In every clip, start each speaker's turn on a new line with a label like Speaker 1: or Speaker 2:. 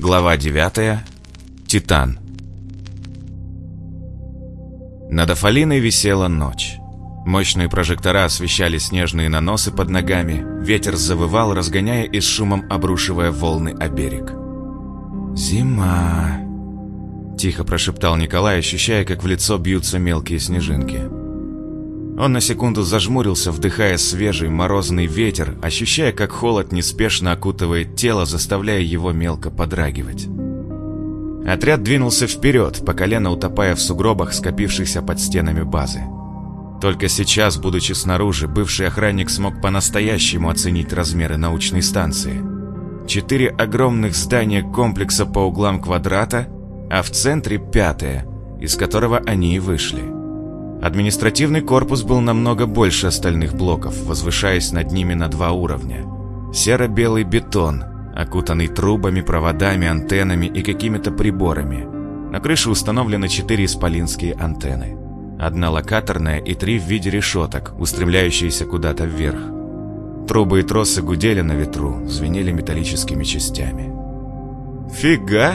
Speaker 1: Глава 9. Титан. Над Афалиной висела ночь. Мощные прожектора освещали снежные наносы под ногами, ветер завывал, разгоняя и с шумом обрушивая волны о берег. «Зима!» – тихо прошептал Николай, ощущая, как в лицо бьются мелкие снежинки. Он на секунду зажмурился, вдыхая свежий морозный ветер, ощущая, как холод неспешно окутывает тело, заставляя его мелко подрагивать. Отряд двинулся вперед, по колено утопая в сугробах, скопившихся под стенами базы. Только сейчас, будучи снаружи, бывший охранник смог по-настоящему оценить размеры научной станции. Четыре огромных здания комплекса по углам квадрата, а в центре пятое, из которого они и вышли. Административный корпус был намного больше остальных блоков, возвышаясь над ними на два уровня. Серо-белый бетон, окутанный трубами, проводами, антеннами и какими-то приборами. На крыше установлены четыре исполинские антенны. Одна локаторная и три в виде решеток, устремляющиеся куда-то вверх. Трубы и тросы гудели на ветру, звенели металлическими частями. «Фига!»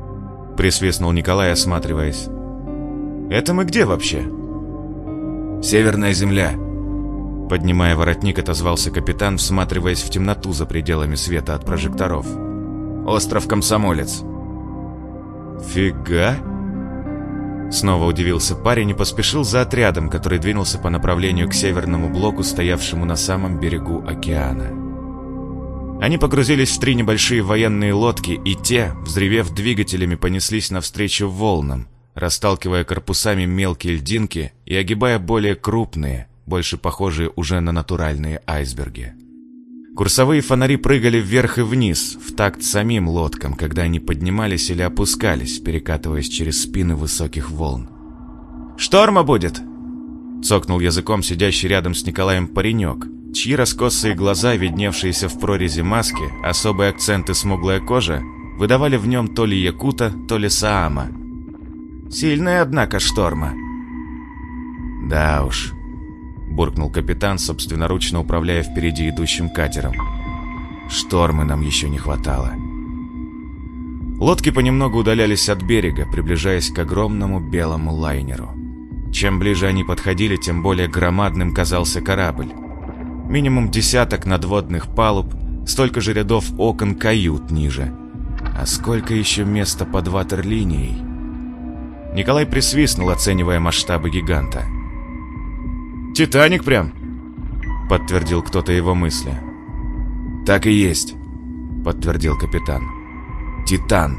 Speaker 1: – присвистнул Николай, осматриваясь. «Это мы где вообще?»
Speaker 2: Северная земля!»
Speaker 1: Поднимая воротник, отозвался капитан, всматриваясь в темноту за пределами света от прожекторов.
Speaker 2: «Остров Комсомолец!»
Speaker 1: «Фига!» Снова удивился парень и поспешил за отрядом, который двинулся по направлению к северному блоку, стоявшему на самом берегу океана. Они погрузились в три небольшие военные лодки, и те, взревев двигателями, понеслись навстречу волнам, расталкивая корпусами мелкие льдинки и огибая более крупные, больше похожие уже на натуральные айсберги. Курсовые фонари прыгали вверх и вниз, в такт самим лодкам, когда они поднимались или опускались, перекатываясь через спины высоких волн. «Шторма будет!» Цокнул языком сидящий рядом с Николаем паренек, чьи раскосые глаза, видневшиеся в прорезе маски, особые акценты смуглая кожа, выдавали в нем то ли якута, то ли саама, Сильная, однако, шторма.
Speaker 2: Да уж,
Speaker 1: буркнул капитан, собственноручно управляя впереди идущим катером.
Speaker 2: Штормы нам еще не хватало.
Speaker 1: Лодки понемногу удалялись от берега, приближаясь к огромному белому лайнеру. Чем ближе они подходили, тем более громадным казался корабль. Минимум десяток надводных палуб, столько же рядов окон кают ниже. А сколько еще места под ватерлинией? Николай присвистнул, оценивая масштабы гиганта. «Титаник прям!» — подтвердил кто-то его мысли.
Speaker 2: «Так и есть», — подтвердил капитан. «Титан.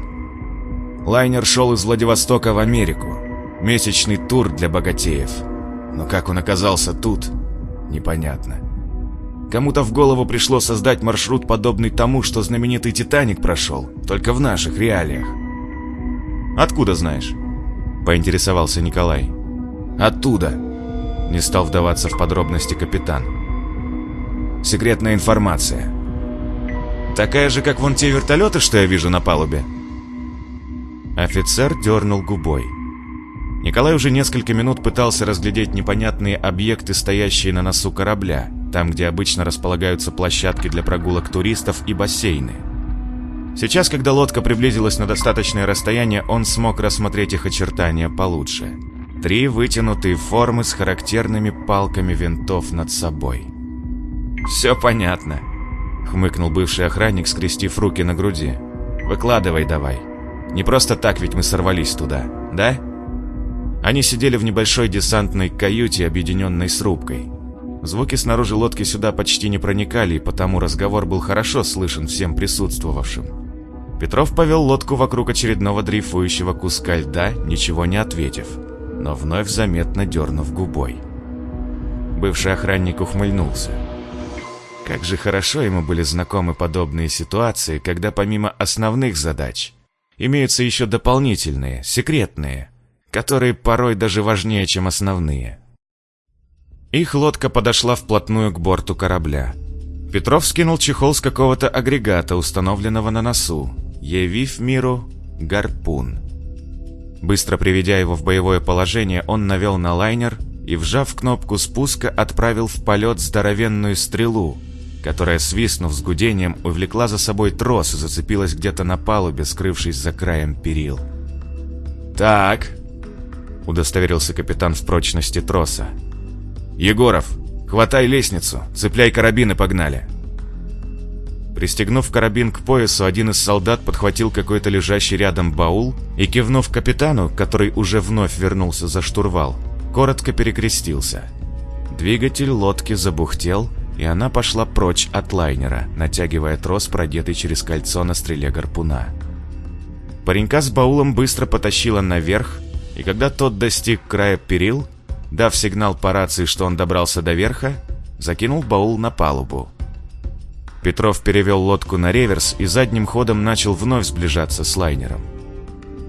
Speaker 2: Лайнер шел из Владивостока в Америку. Месячный тур для богатеев. Но как он оказался тут, непонятно. Кому-то в голову пришло создать маршрут, подобный тому, что знаменитый «Титаник» прошел, только в наших реалиях.
Speaker 1: «Откуда знаешь?» Поинтересовался Николай.
Speaker 2: «Оттуда!»
Speaker 1: Не стал вдаваться в подробности капитан.
Speaker 2: «Секретная информация».
Speaker 1: «Такая же, как вон те вертолеты, что я вижу на палубе?» Офицер дернул губой. Николай уже несколько минут пытался разглядеть непонятные объекты, стоящие на носу корабля, там, где обычно располагаются площадки для прогулок туристов и бассейны. Сейчас, когда лодка приблизилась на достаточное расстояние, он смог рассмотреть их очертания получше. Три вытянутые формы с характерными палками винтов над собой. «Все понятно», — хмыкнул бывший охранник, скрестив руки на груди. «Выкладывай давай. Не просто так ведь мы сорвались туда, да?» Они сидели в небольшой десантной каюте, объединенной с рубкой. Звуки снаружи лодки сюда почти не проникали, и потому разговор был хорошо слышен всем присутствовавшим. Петров повел лодку вокруг очередного дрейфующего куска льда, ничего не ответив, но вновь заметно дернув губой. Бывший охранник ухмыльнулся. Как же хорошо ему были знакомы подобные ситуации, когда помимо основных задач имеются еще дополнительные, секретные, которые порой даже важнее, чем основные. Их лодка подошла вплотную к борту корабля. Петров скинул чехол с какого-то агрегата, установленного на носу, явив миру гарпун. Быстро приведя его в боевое положение, он навел на лайнер и, вжав кнопку спуска, отправил в полет здоровенную стрелу, которая, свистнув с гудением, увлекла за собой трос и зацепилась где-то на палубе, скрывшись за краем перил.
Speaker 2: «Так», —
Speaker 1: удостоверился капитан в прочности троса.
Speaker 2: «Егоров, хватай лестницу, цепляй карабин и погнали».
Speaker 1: Пристегнув карабин к поясу, один из солдат подхватил какой-то лежащий рядом баул и, кивнув капитану, который уже вновь вернулся за штурвал, коротко перекрестился. Двигатель лодки забухтел, и она пошла прочь от лайнера, натягивая трос, продетый через кольцо на стреле гарпуна. Паренька с баулом быстро потащила наверх, и когда тот достиг края перил, дав сигнал по рации, что он добрался до верха, закинул баул на палубу. Петров перевел лодку на реверс и задним ходом начал вновь сближаться с лайнером.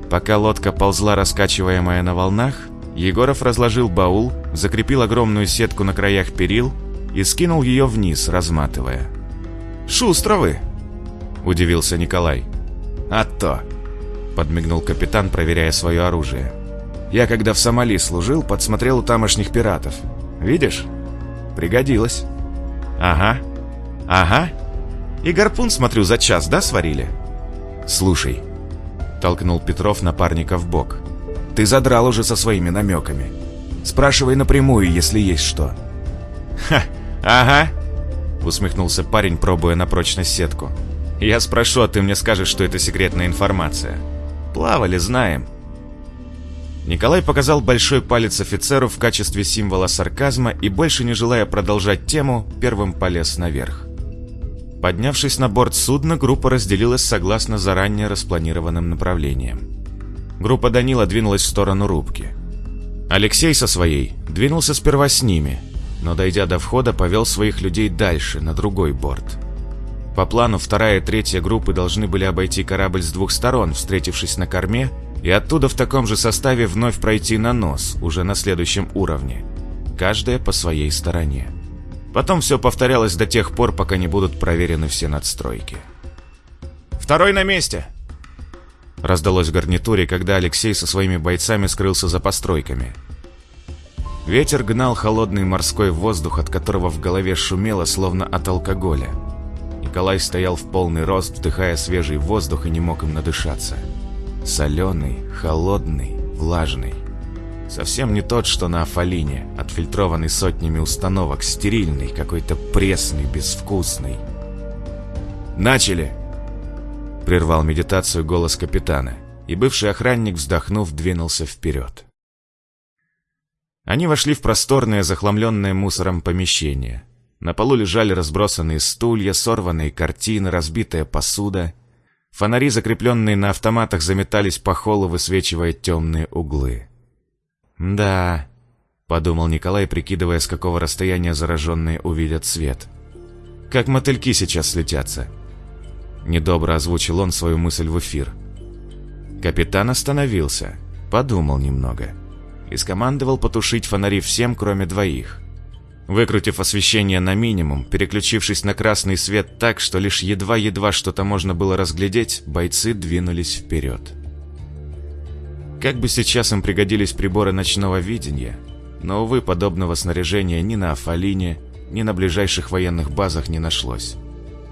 Speaker 1: Пока лодка ползла, раскачиваемая на волнах, Егоров разложил баул, закрепил огромную сетку на краях перил и скинул ее вниз, разматывая.
Speaker 2: «Шустро вы!»
Speaker 1: – удивился Николай.
Speaker 2: «А то!»
Speaker 1: – подмигнул капитан, проверяя свое оружие.
Speaker 2: «Я, когда в Сомали служил, подсмотрел у тамошних пиратов. Видишь? Пригодилось».
Speaker 1: «Ага. Ага. И гарпун, смотрю, за час, да, сварили?»
Speaker 2: «Слушай», — толкнул Петров напарника в бок, — «ты задрал уже со своими намеками. Спрашивай напрямую, если есть что».
Speaker 1: «Ха, ага», — усмехнулся парень, пробуя на прочность сетку. «Я спрошу, а ты мне скажешь, что это секретная информация. Плавали, знаем». Николай показал большой палец офицеру в качестве символа сарказма и, больше не желая продолжать тему, первым полез наверх. Поднявшись на борт судна, группа разделилась согласно заранее распланированным направлениям. Группа Данила двинулась в сторону рубки. Алексей со своей двинулся сперва с ними, но, дойдя до входа, повел своих людей дальше, на другой борт. По плану, вторая и третья группы должны были обойти корабль с двух сторон, встретившись на корме, и оттуда в таком же составе вновь пройти на нос, уже на следующем уровне. Каждая по своей стороне. Потом все повторялось до тех пор, пока не будут проверены все надстройки.
Speaker 2: «Второй на месте!»
Speaker 1: Раздалось в гарнитуре, когда Алексей со своими бойцами скрылся за постройками. Ветер гнал холодный морской воздух, от которого в голове шумело, словно от алкоголя. Николай стоял в полный рост, вдыхая свежий воздух и не мог им надышаться. Соленый, холодный, влажный. Совсем не тот, что на Афалине, отфильтрованный сотнями установок, стерильный, какой-то пресный, безвкусный.
Speaker 2: «Начали!»
Speaker 1: Прервал медитацию голос капитана, и бывший охранник, вздохнув, двинулся вперед. Они вошли в просторное, захламленное мусором помещение. На полу лежали разбросанные стулья, сорванные картины, разбитая посуда. Фонари, закрепленные на автоматах, заметались по холлу, высвечивая темные углы. «Да», — подумал Николай, прикидывая, с какого расстояния зараженные увидят свет. «Как мотыльки сейчас слетятся». Недобро озвучил он свою мысль в эфир. Капитан остановился, подумал немного и скомандовал потушить фонари всем, кроме двоих. Выкрутив освещение на минимум, переключившись на красный свет так, что лишь едва-едва что-то можно было разглядеть, бойцы двинулись вперед. Как бы сейчас им пригодились приборы ночного видения, но, увы, подобного снаряжения ни на Афалине, ни на ближайших военных базах не нашлось.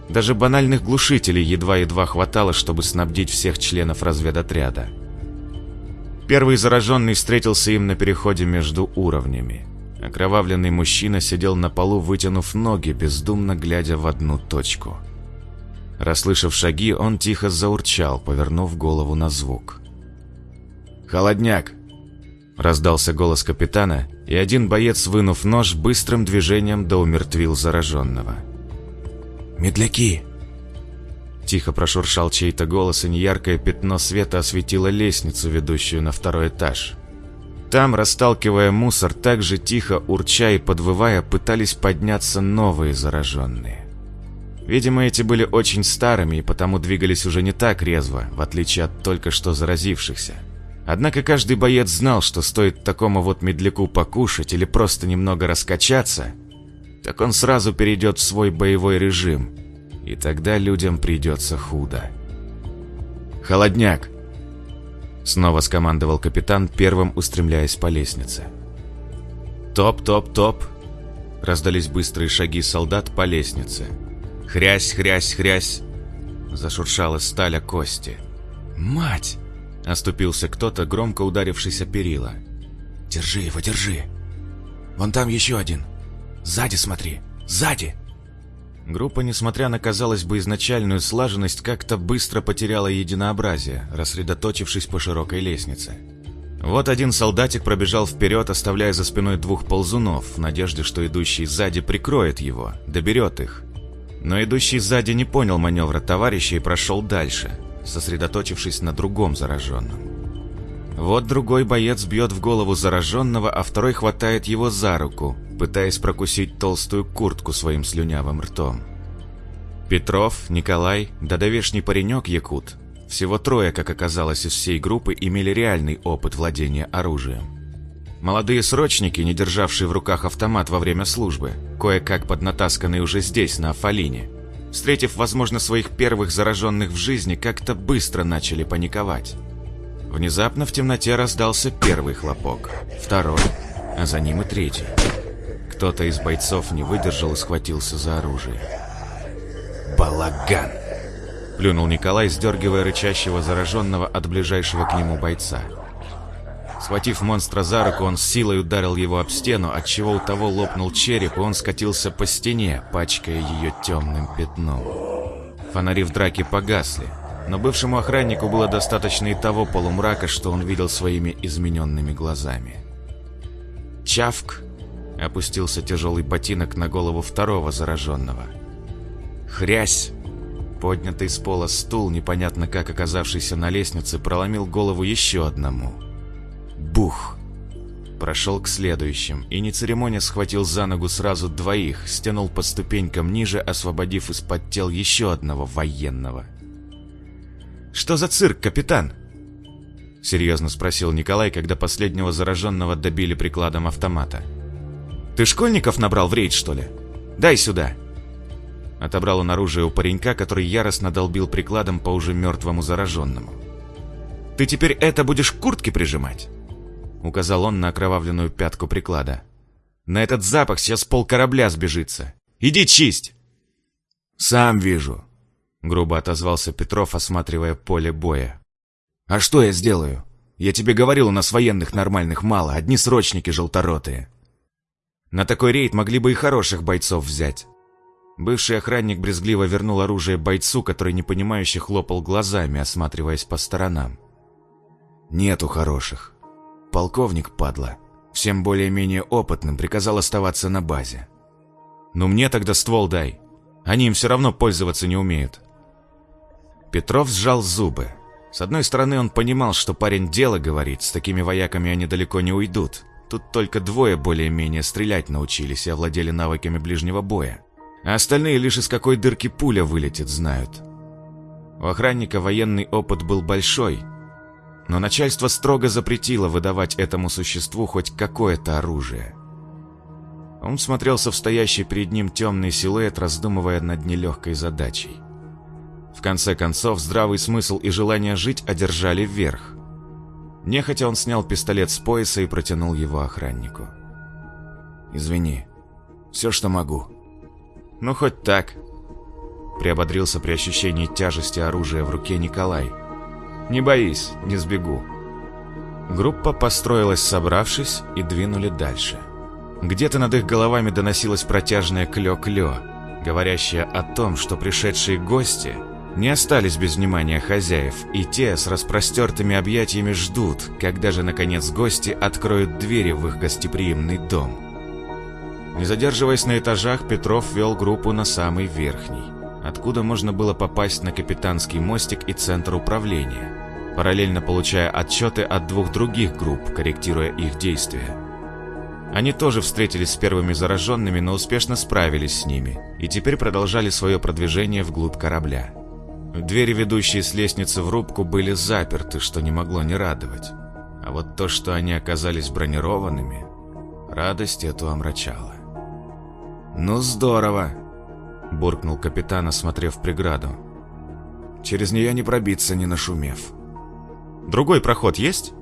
Speaker 1: Даже банальных глушителей едва-едва хватало, чтобы снабдить всех членов разведотряда. Первый зараженный встретился им на переходе между уровнями. Окровавленный мужчина сидел на полу, вытянув ноги, бездумно глядя в одну точку. Расслышав шаги, он тихо заурчал, повернув голову на звук.
Speaker 2: «Холодняк!»
Speaker 1: Раздался голос капитана, и один боец, вынув нож, быстрым движением доумертвил зараженного.
Speaker 2: «Медляки!»
Speaker 1: Тихо прошуршал чей-то голос, и неяркое пятно света осветило лестницу, ведущую на второй этаж. Там, расталкивая мусор, так же тихо, урча и подвывая, пытались подняться новые зараженные. Видимо, эти были очень старыми и потому двигались уже не так резво, в отличие от только что заразившихся. Однако каждый боец знал, что стоит такому вот медляку покушать или просто немного раскачаться, так он сразу перейдет в свой боевой режим, и тогда людям придется худо.
Speaker 2: «Холодняк!»
Speaker 1: Снова скомандовал капитан, первым устремляясь по лестнице.
Speaker 2: «Топ-топ-топ!»
Speaker 1: Раздались быстрые шаги солдат по лестнице. Хрясь, хрясь, хрясь. Зашуршала сталь о кости.
Speaker 2: «Мать!»
Speaker 1: Оступился кто-то, громко ударившийся перила.
Speaker 2: «Держи его, держи! Вон там еще один! Сзади смотри! Сзади!»
Speaker 1: Группа, несмотря на, казалось бы, изначальную слаженность, как-то быстро потеряла единообразие, рассредоточившись по широкой лестнице. Вот один солдатик пробежал вперед, оставляя за спиной двух ползунов, в надежде, что идущий сзади прикроет его, доберет их. Но идущий сзади не понял маневра товарища и прошел дальше, сосредоточившись на другом зараженном. Вот другой боец бьет в голову зараженного, а второй хватает его за руку, пытаясь прокусить толстую куртку своим слюнявым ртом. Петров, Николай, да довешний паренек Якут, всего трое, как оказалось, из всей группы имели реальный опыт владения оружием. Молодые срочники, не державшие в руках автомат во время службы, кое-как поднатасканные уже здесь, на Афалине, встретив, возможно, своих первых зараженных в жизни, как-то быстро начали паниковать. Внезапно в темноте раздался первый хлопок, второй, а за ним и третий. Кто-то из бойцов не выдержал и схватился за оружие.
Speaker 2: «Балаган!»
Speaker 1: Плюнул Николай, сдергивая рычащего зараженного от ближайшего к нему бойца. Схватив монстра за руку, он с силой ударил его об стену, отчего у того лопнул череп, и он скатился по стене, пачкая ее темным пятном. Фонари в драке погасли, но бывшему охраннику было достаточно и того полумрака, что он видел своими измененными глазами. Чавк! Опустился тяжелый ботинок на голову второго зараженного. Хрясь! Поднятый с пола стул, непонятно как оказавшийся на лестнице, проломил голову еще одному. Бух! Прошел к следующим и, не церемоня, схватил за ногу сразу двоих, стянул по ступенькам ниже, освободив из-под тел еще одного военного. «Что за цирк, капитан?» Серьезно спросил Николай, когда последнего зараженного добили прикладом автомата. «Ты школьников набрал в рейд, что ли? Дай сюда!» Отобрал он оружие у паренька, который яростно долбил прикладом по уже мертвому зараженному. «Ты теперь это будешь к куртке прижимать?» Указал он на окровавленную пятку приклада. «На этот запах сейчас пол корабля сбежится. Иди чисть!»
Speaker 2: «Сам вижу», —
Speaker 1: грубо отозвался Петров, осматривая поле боя.
Speaker 2: «А что я сделаю? Я тебе говорил, у нас военных нормальных мало, одни срочники желторотые».
Speaker 1: «На такой рейд могли бы и хороших бойцов взять». Бывший охранник брезгливо вернул оружие бойцу, который непонимающе хлопал глазами, осматриваясь по сторонам.
Speaker 2: «Нету хороших. Полковник, падла, всем более-менее опытным приказал оставаться на базе».
Speaker 1: «Ну мне тогда ствол дай. Они им все равно пользоваться не умеют». Петров сжал зубы. С одной стороны, он понимал, что парень дело говорит, с такими вояками они далеко не уйдут. Тут только двое более-менее стрелять научились и овладели навыками ближнего боя а остальные лишь из какой дырки пуля вылетит, знают. У охранника военный опыт был большой, но начальство строго запретило выдавать этому существу хоть какое-то оружие. Он смотрелся в стоящий перед ним темный силуэт, раздумывая над нелегкой задачей. В конце концов, здравый смысл и желание жить одержали вверх. Нехотя он снял пистолет с пояса и протянул его охраннику.
Speaker 2: «Извини, все, что могу»,
Speaker 1: ну, хоть так. Приободрился при ощущении тяжести оружия в руке Николай. Не боись, не сбегу. Группа построилась, собравшись, и двинули дальше. Где-то над их головами доносилось протяжное клё-клё, говорящее о том, что пришедшие гости не остались без внимания хозяев, и те с распростертыми объятиями ждут, когда же, наконец, гости откроют двери в их гостеприимный дом. Не задерживаясь на этажах, Петров вел группу на самый верхний, откуда можно было попасть на капитанский мостик и центр управления, параллельно получая отчеты от двух других групп, корректируя их действия. Они тоже встретились с первыми зараженными, но успешно справились с ними, и теперь продолжали свое продвижение вглубь корабля. Двери, ведущие с лестницы в рубку, были заперты, что не могло не радовать. А вот то, что они оказались бронированными, радость эту омрачала.
Speaker 2: «Ну здорово!»
Speaker 1: – буркнул капитан, осмотрев преграду.
Speaker 2: «Через нее не пробиться, не нашумев».
Speaker 1: «Другой проход есть?»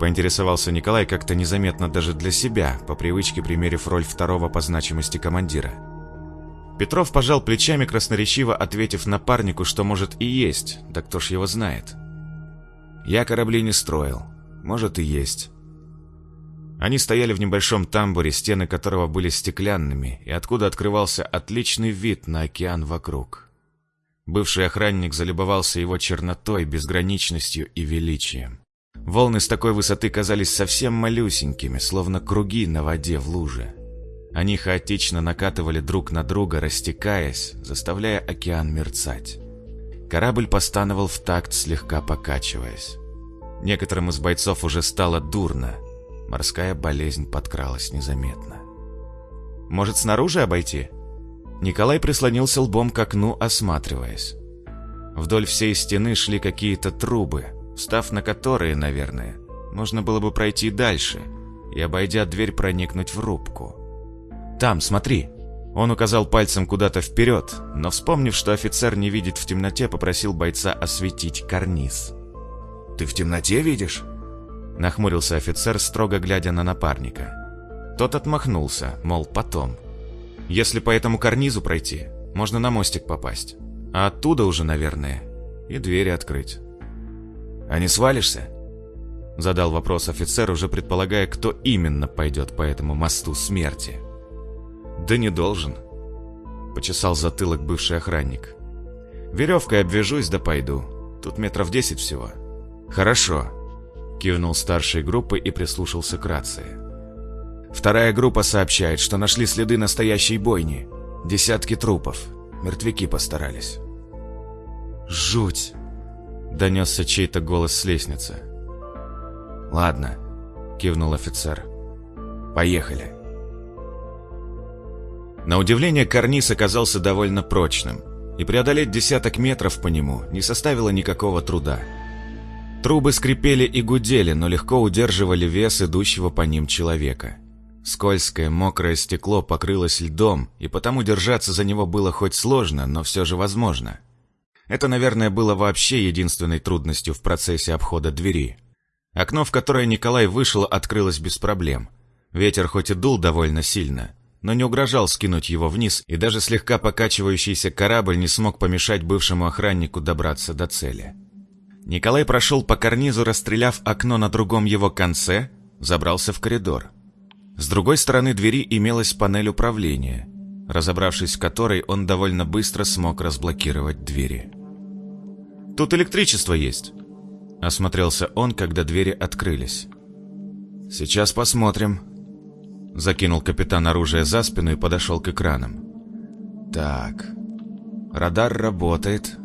Speaker 1: Поинтересовался Николай как-то незаметно даже для себя, по привычке примерив роль второго по значимости командира. Петров пожал плечами, красноречиво ответив напарнику, что может и есть, да кто ж его знает.
Speaker 2: «Я корабли не строил. Может и есть».
Speaker 1: Они стояли в небольшом тамбуре, стены которого были стеклянными, и откуда открывался отличный вид на океан вокруг. Бывший охранник залюбовался его чернотой, безграничностью и величием. Волны с такой высоты казались совсем малюсенькими, словно круги на воде в луже. Они хаотично накатывали друг на друга, растекаясь, заставляя океан мерцать. Корабль постановал в такт, слегка покачиваясь. Некоторым из бойцов уже стало дурно. Морская болезнь подкралась незаметно. «Может, снаружи обойти?» Николай прислонился лбом к окну, осматриваясь. Вдоль всей стены шли какие-то трубы, встав на которые, наверное, можно было бы пройти дальше и, обойдя дверь, проникнуть в рубку. «Там, смотри!» Он указал пальцем куда-то вперед, но, вспомнив, что офицер не видит в темноте, попросил бойца осветить карниз.
Speaker 2: «Ты в темноте видишь?»
Speaker 1: Нахмурился офицер, строго глядя на напарника. Тот отмахнулся, мол, потом. «Если по этому карнизу пройти, можно на мостик попасть. А оттуда уже, наверное, и двери открыть».
Speaker 2: «А не свалишься?»
Speaker 1: Задал вопрос офицер, уже предполагая, кто именно пойдет по этому мосту смерти. «Да не должен», — почесал затылок бывший охранник. «Веревкой обвяжусь да пойду. Тут метров десять всего».
Speaker 2: «Хорошо», —
Speaker 1: кивнул старшей группы и прислушался к рации.
Speaker 2: «Вторая группа сообщает, что нашли следы настоящей бойни. Десятки трупов. Мертвяки постарались».
Speaker 1: «Жуть!» — донесся чей-то голос с лестницы.
Speaker 2: «Ладно», — кивнул офицер. «Поехали».
Speaker 1: На удивление, карниз оказался довольно прочным, и преодолеть десяток метров по нему не составило никакого труда. Трубы скрипели и гудели, но легко удерживали вес идущего по ним человека. Скользкое, мокрое стекло покрылось льдом, и потому держаться за него было хоть сложно, но все же возможно. Это, наверное, было вообще единственной трудностью в процессе обхода двери. Окно, в которое Николай вышел, открылось без проблем. Ветер хоть и дул довольно сильно, но не угрожал скинуть его вниз, и даже слегка покачивающийся корабль не смог помешать бывшему охраннику добраться до цели. Николай прошел по карнизу, расстреляв окно на другом его конце, забрался в коридор. С другой стороны двери имелась панель управления, разобравшись в которой он довольно быстро смог разблокировать двери. «Тут электричество есть», — осмотрелся он, когда двери открылись.
Speaker 2: «Сейчас посмотрим»,
Speaker 1: Закинул капитан оружие за спину и подошел к экранам.
Speaker 2: Так, радар работает.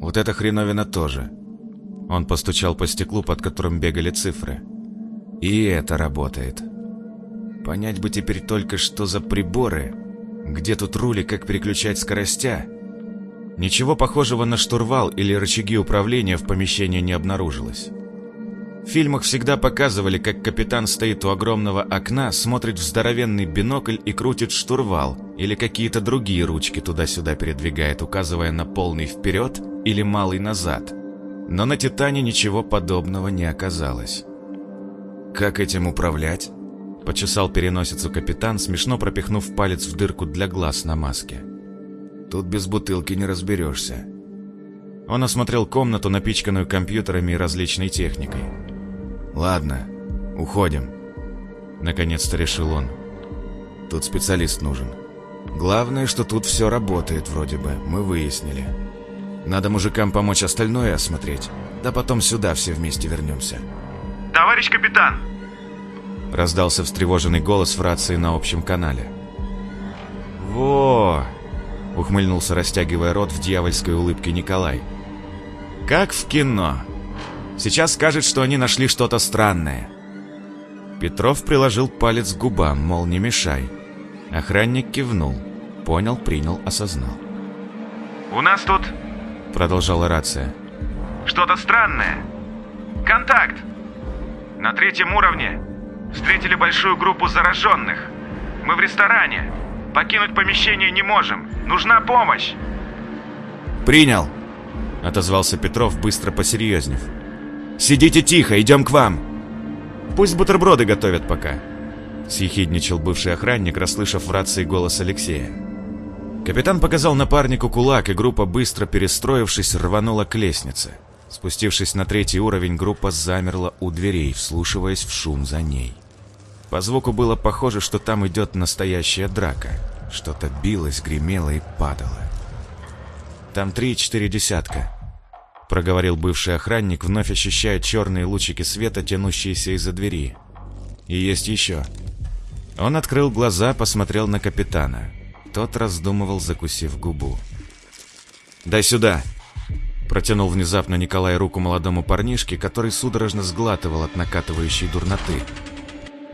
Speaker 2: Вот эта хреновина тоже.
Speaker 1: Он постучал по стеклу, под которым бегали цифры.
Speaker 2: И это работает. Понять бы теперь только, что за приборы, где тут рули, как переключать скоростя.
Speaker 1: Ничего похожего на штурвал или рычаги управления в помещении не обнаружилось. В фильмах всегда показывали, как капитан стоит у огромного окна, смотрит в здоровенный бинокль и крутит штурвал, или какие-то другие ручки туда-сюда передвигает, указывая на полный вперед или малый назад. Но на «Титане» ничего подобного не оказалось.
Speaker 2: «Как этим управлять?»
Speaker 1: Почесал переносицу капитан, смешно пропихнув палец в дырку для глаз на маске.
Speaker 2: «Тут без бутылки не разберешься».
Speaker 1: Он осмотрел комнату, напичканную компьютерами и различной техникой.
Speaker 2: «Ладно, уходим», — наконец-то решил он. «Тут специалист нужен. Главное, что тут все работает вроде бы, мы выяснили. Надо мужикам помочь остальное осмотреть, да потом сюда все вместе вернемся».
Speaker 3: «Товарищ капитан!»
Speaker 1: Раздался встревоженный голос в рации на общем канале. «Во!» — ухмыльнулся, растягивая рот в дьявольской улыбке Николай. «Как в кино!» Сейчас скажет, что они нашли что-то странное. Петров приложил палец к губам, мол, не мешай. Охранник кивнул. Понял, принял, осознал.
Speaker 3: «У нас тут...»
Speaker 1: Продолжала рация.
Speaker 3: «Что-то странное. Контакт. На третьем уровне. Встретили большую группу зараженных. Мы в ресторане. Покинуть помещение не можем. Нужна помощь».
Speaker 2: «Принял», —
Speaker 1: отозвался Петров, быстро посерьезнев. Сидите тихо, идем к вам!» «Пусть бутерброды готовят пока», — съехидничал бывший охранник, расслышав в рации голос Алексея. Капитан показал напарнику кулак, и группа, быстро перестроившись, рванула к лестнице. Спустившись на третий уровень, группа замерла у дверей, вслушиваясь в шум за ней. По звуку было похоже, что там идет настоящая драка. Что-то билось, гремело и падало. «Там три-четыре десятка», — проговорил бывший охранник, вновь ощущая черные лучики света, тянущиеся из-за двери. «И есть еще». Он открыл глаза, посмотрел на капитана. Тот раздумывал, закусив губу. «Дай сюда!» Протянул внезапно Николай руку молодому парнишке, который судорожно сглатывал от накатывающей дурноты.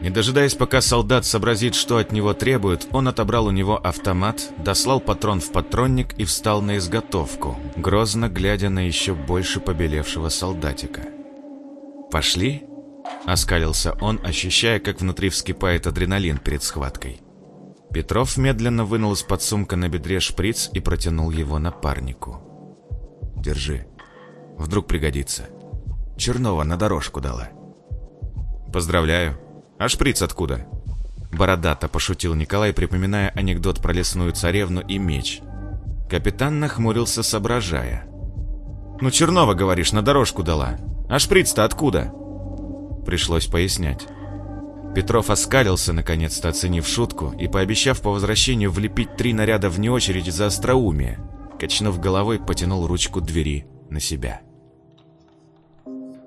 Speaker 1: Не дожидаясь, пока солдат сообразит, что от него требуют, он отобрал у него автомат, дослал патрон в патронник и встал на изготовку, грозно глядя на еще больше побелевшего солдатика. «Пошли?» — оскалился он, ощущая, как внутри вскипает адреналин перед схваткой. Петров медленно вынул из-под сумка на бедре шприц и протянул его напарнику. «Держи. Вдруг пригодится. Чернова на дорожку дала». «Поздравляю. А шприц откуда?» Бородато пошутил Николай, припоминая анекдот про лесную царевну и меч. Капитан нахмурился, соображая. «Ну, Чернова, говоришь, на дорожку дала. А шприц-то откуда?» Пришлось пояснять. Петров оскалился, наконец-то оценив шутку, и пообещав по возвращению влепить три наряда вне очереди за остроумие, качнув головой, потянул ручку двери на себя.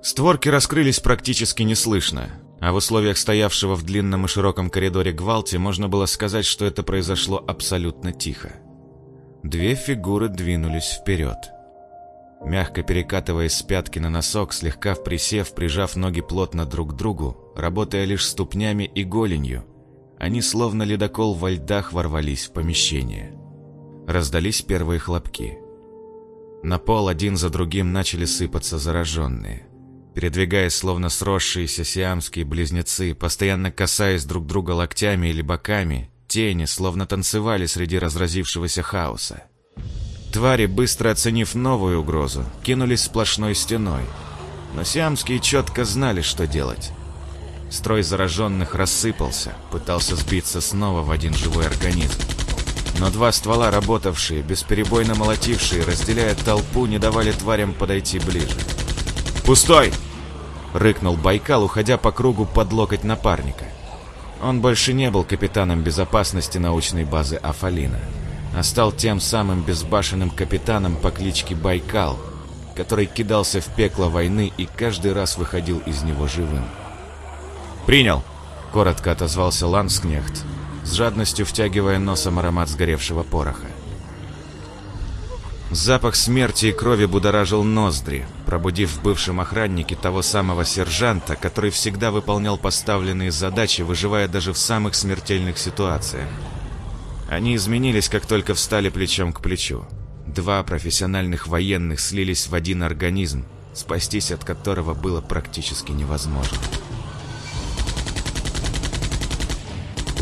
Speaker 1: Створки раскрылись практически неслышно, а в условиях стоявшего в длинном и широком коридоре гвалти можно было сказать, что это произошло абсолютно тихо. Две фигуры двинулись вперед. Мягко перекатываясь с пятки на носок, слегка присев, прижав ноги плотно друг к другу, работая лишь ступнями и голенью, они словно ледокол во льдах ворвались в помещение. Раздались первые хлопки. На пол один за другим начали сыпаться зараженные. Передвигаясь, словно сросшиеся сиамские близнецы, постоянно касаясь друг друга локтями или боками, тени словно танцевали среди разразившегося хаоса. Твари, быстро оценив новую угрозу, кинулись сплошной стеной. Но сиамские четко знали, что делать. Строй зараженных рассыпался, пытался сбиться снова в один живой организм. Но два ствола, работавшие, бесперебойно молотившие, разделяя толпу, не давали тварям подойти ближе. «Пустой!» — рыкнул Байкал, уходя по кругу под локоть напарника. Он больше не был капитаном безопасности научной базы Афалина а стал тем самым безбашенным капитаном по кличке Байкал, который кидался в пекло войны и каждый раз выходил из него живым. «Принял!» — коротко отозвался Ланскнехт, с жадностью втягивая носом аромат сгоревшего пороха. Запах смерти и крови будоражил ноздри, пробудив в бывшем охраннике того самого сержанта, который всегда выполнял поставленные задачи, выживая даже в самых смертельных ситуациях. Они изменились, как только встали плечом к плечу. Два профессиональных военных слились в один организм, спастись от которого было практически невозможно.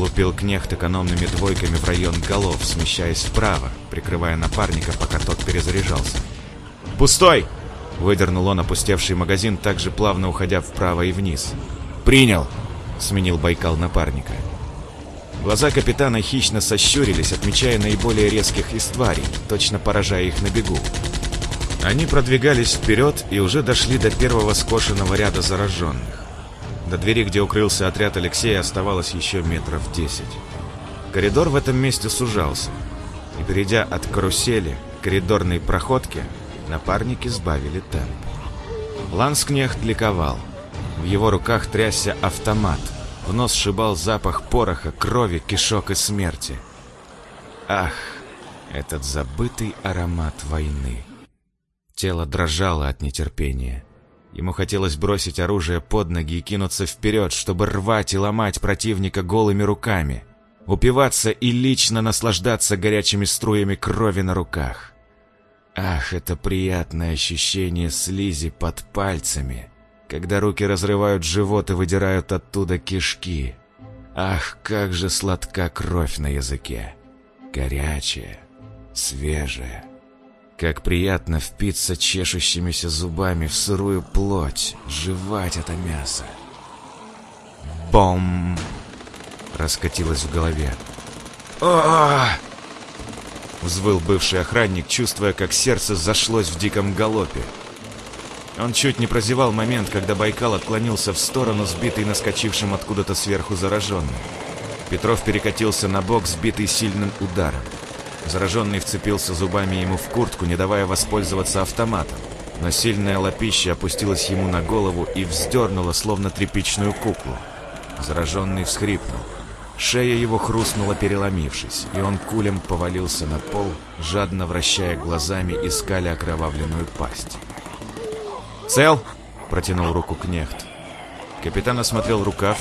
Speaker 1: Лупил кнехт экономными двойками в район голов, смещаясь вправо, прикрывая напарника, пока тот перезаряжался. «Пустой!» — выдернул он опустевший магазин, также плавно уходя вправо и вниз. «Принял!» — сменил Байкал напарника. Глаза капитана хищно сощурились, отмечая наиболее резких из тварей, точно поражая их на бегу. Они продвигались вперед и уже дошли до первого скошенного ряда зараженных. До двери, где укрылся отряд Алексея, оставалось еще метров десять. Коридор в этом месте сужался, и, перейдя от карусели к коридорной проходке, напарники сбавили темп. Ланскнехт ликовал. В его руках трясся автомат — в нос шибал запах пороха, крови, кишок и смерти. Ах, этот забытый аромат войны. Тело дрожало от нетерпения. Ему хотелось бросить оружие под ноги и кинуться вперед, чтобы рвать и ломать противника голыми руками, упиваться и лично наслаждаться горячими струями крови на руках. Ах, это приятное ощущение слизи под пальцами — когда руки разрывают живот и выдирают оттуда кишки. Ах, как же сладка кровь на языке. Горячая, свежая. Как приятно впиться чешущимися зубами в сырую плоть, жевать это мясо. Бом! Раскатилось в голове. о Взвыл бывший охранник, чувствуя, как сердце зашлось в диком галопе. Он чуть не прозевал момент, когда Байкал отклонился в сторону, сбитый наскочившим откуда-то сверху зараженным. Петров перекатился на бок, сбитый сильным ударом. Зараженный вцепился зубами ему в куртку, не давая воспользоваться автоматом. Но сильная лапища опустилась ему на голову и вздернула, словно тряпичную куклу. Зараженный всхрипнул. Шея его хрустнула, переломившись, и он кулем повалился на пол, жадно вращая глазами, искали окровавленную пасть. «Цел?» — протянул руку Кнехт. Капитан осмотрел рукав,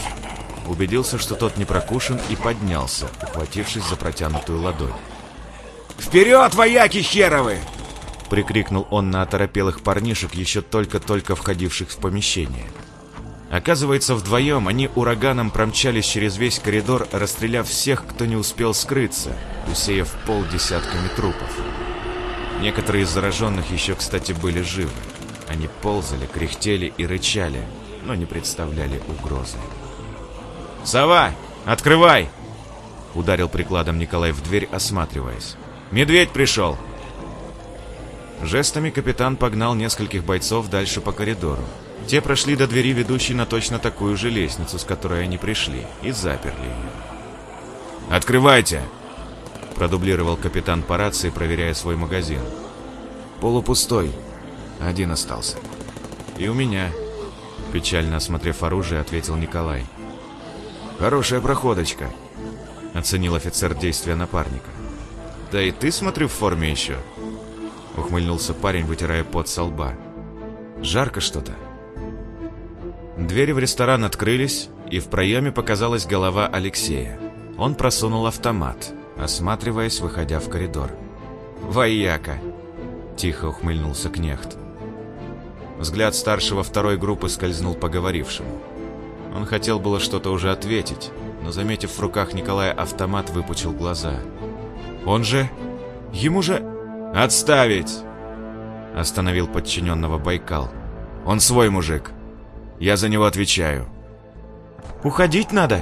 Speaker 1: убедился, что тот не прокушен, и поднялся, ухватившись за протянутую ладонь.
Speaker 2: «Вперед, вояки херовы!»
Speaker 1: Прикрикнул он на оторопелых парнишек, еще только-только входивших в помещение. Оказывается, вдвоем они ураганом промчались через весь коридор, расстреляв всех, кто не успел скрыться, усеяв пол десятками трупов. Некоторые из зараженных еще, кстати, были живы. Они ползали, кряхтели и рычали, но не представляли угрозы. «Сова, открывай!» Ударил прикладом Николай в дверь, осматриваясь. «Медведь пришел!» Жестами капитан погнал нескольких бойцов дальше по коридору. Те прошли до двери, ведущей на точно такую же лестницу, с которой они пришли, и заперли ее.
Speaker 2: «Открывайте!»
Speaker 1: Продублировал капитан по рации, проверяя свой магазин.
Speaker 2: «Полупустой. Один остался».
Speaker 1: «И у меня», — печально осмотрев оружие, ответил Николай.
Speaker 2: «Хорошая проходочка», —
Speaker 1: оценил офицер действия напарника. «Да и ты, смотрю, в форме еще», — ухмыльнулся парень, вытирая пот со лба. «Жарко что-то». Двери в ресторан открылись, и в проеме показалась голова Алексея. Он просунул автомат, осматриваясь, выходя в коридор. «Вояка!» – тихо ухмыльнулся Кнехт. Взгляд старшего второй группы скользнул по говорившему. Он хотел было что-то уже ответить, но, заметив в руках Николая автомат, выпучил глаза. «Он же... Ему же... Отставить!» Остановил подчиненного Байкал. «Он свой мужик. Я за него отвечаю». «Уходить надо?»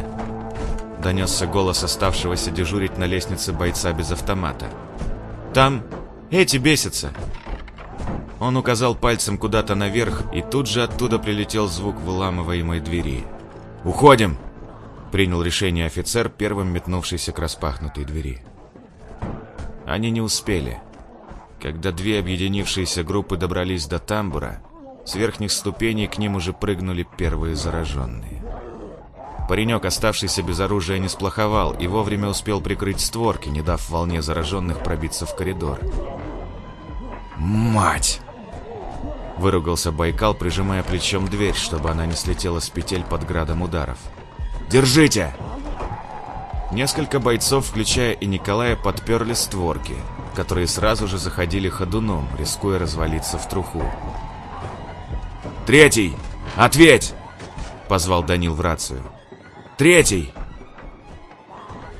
Speaker 1: Донесся голос оставшегося дежурить на лестнице бойца без автомата. «Там эти бесятся!» Он указал пальцем куда-то наверх, и тут же оттуда прилетел звук выламываемой двери. «Уходим!» — принял решение офицер, первым метнувшийся к распахнутой двери. Они не успели. Когда две объединившиеся группы добрались до тамбура, с верхних ступеней к ним уже прыгнули первые зараженные. Паренек, оставшийся без оружия, не сплоховал и вовремя успел прикрыть створки, не дав волне зараженных пробиться в коридор.
Speaker 2: «Мать!»
Speaker 1: Выругался Байкал, прижимая плечом дверь, чтобы она не слетела с петель под градом ударов.
Speaker 2: «Держите!»
Speaker 1: Несколько бойцов, включая и Николая, подперли створки, которые сразу же заходили ходуном, рискуя развалиться в труху.
Speaker 2: «Третий! Ответь!»
Speaker 1: — позвал Данил в рацию.
Speaker 2: «Третий!»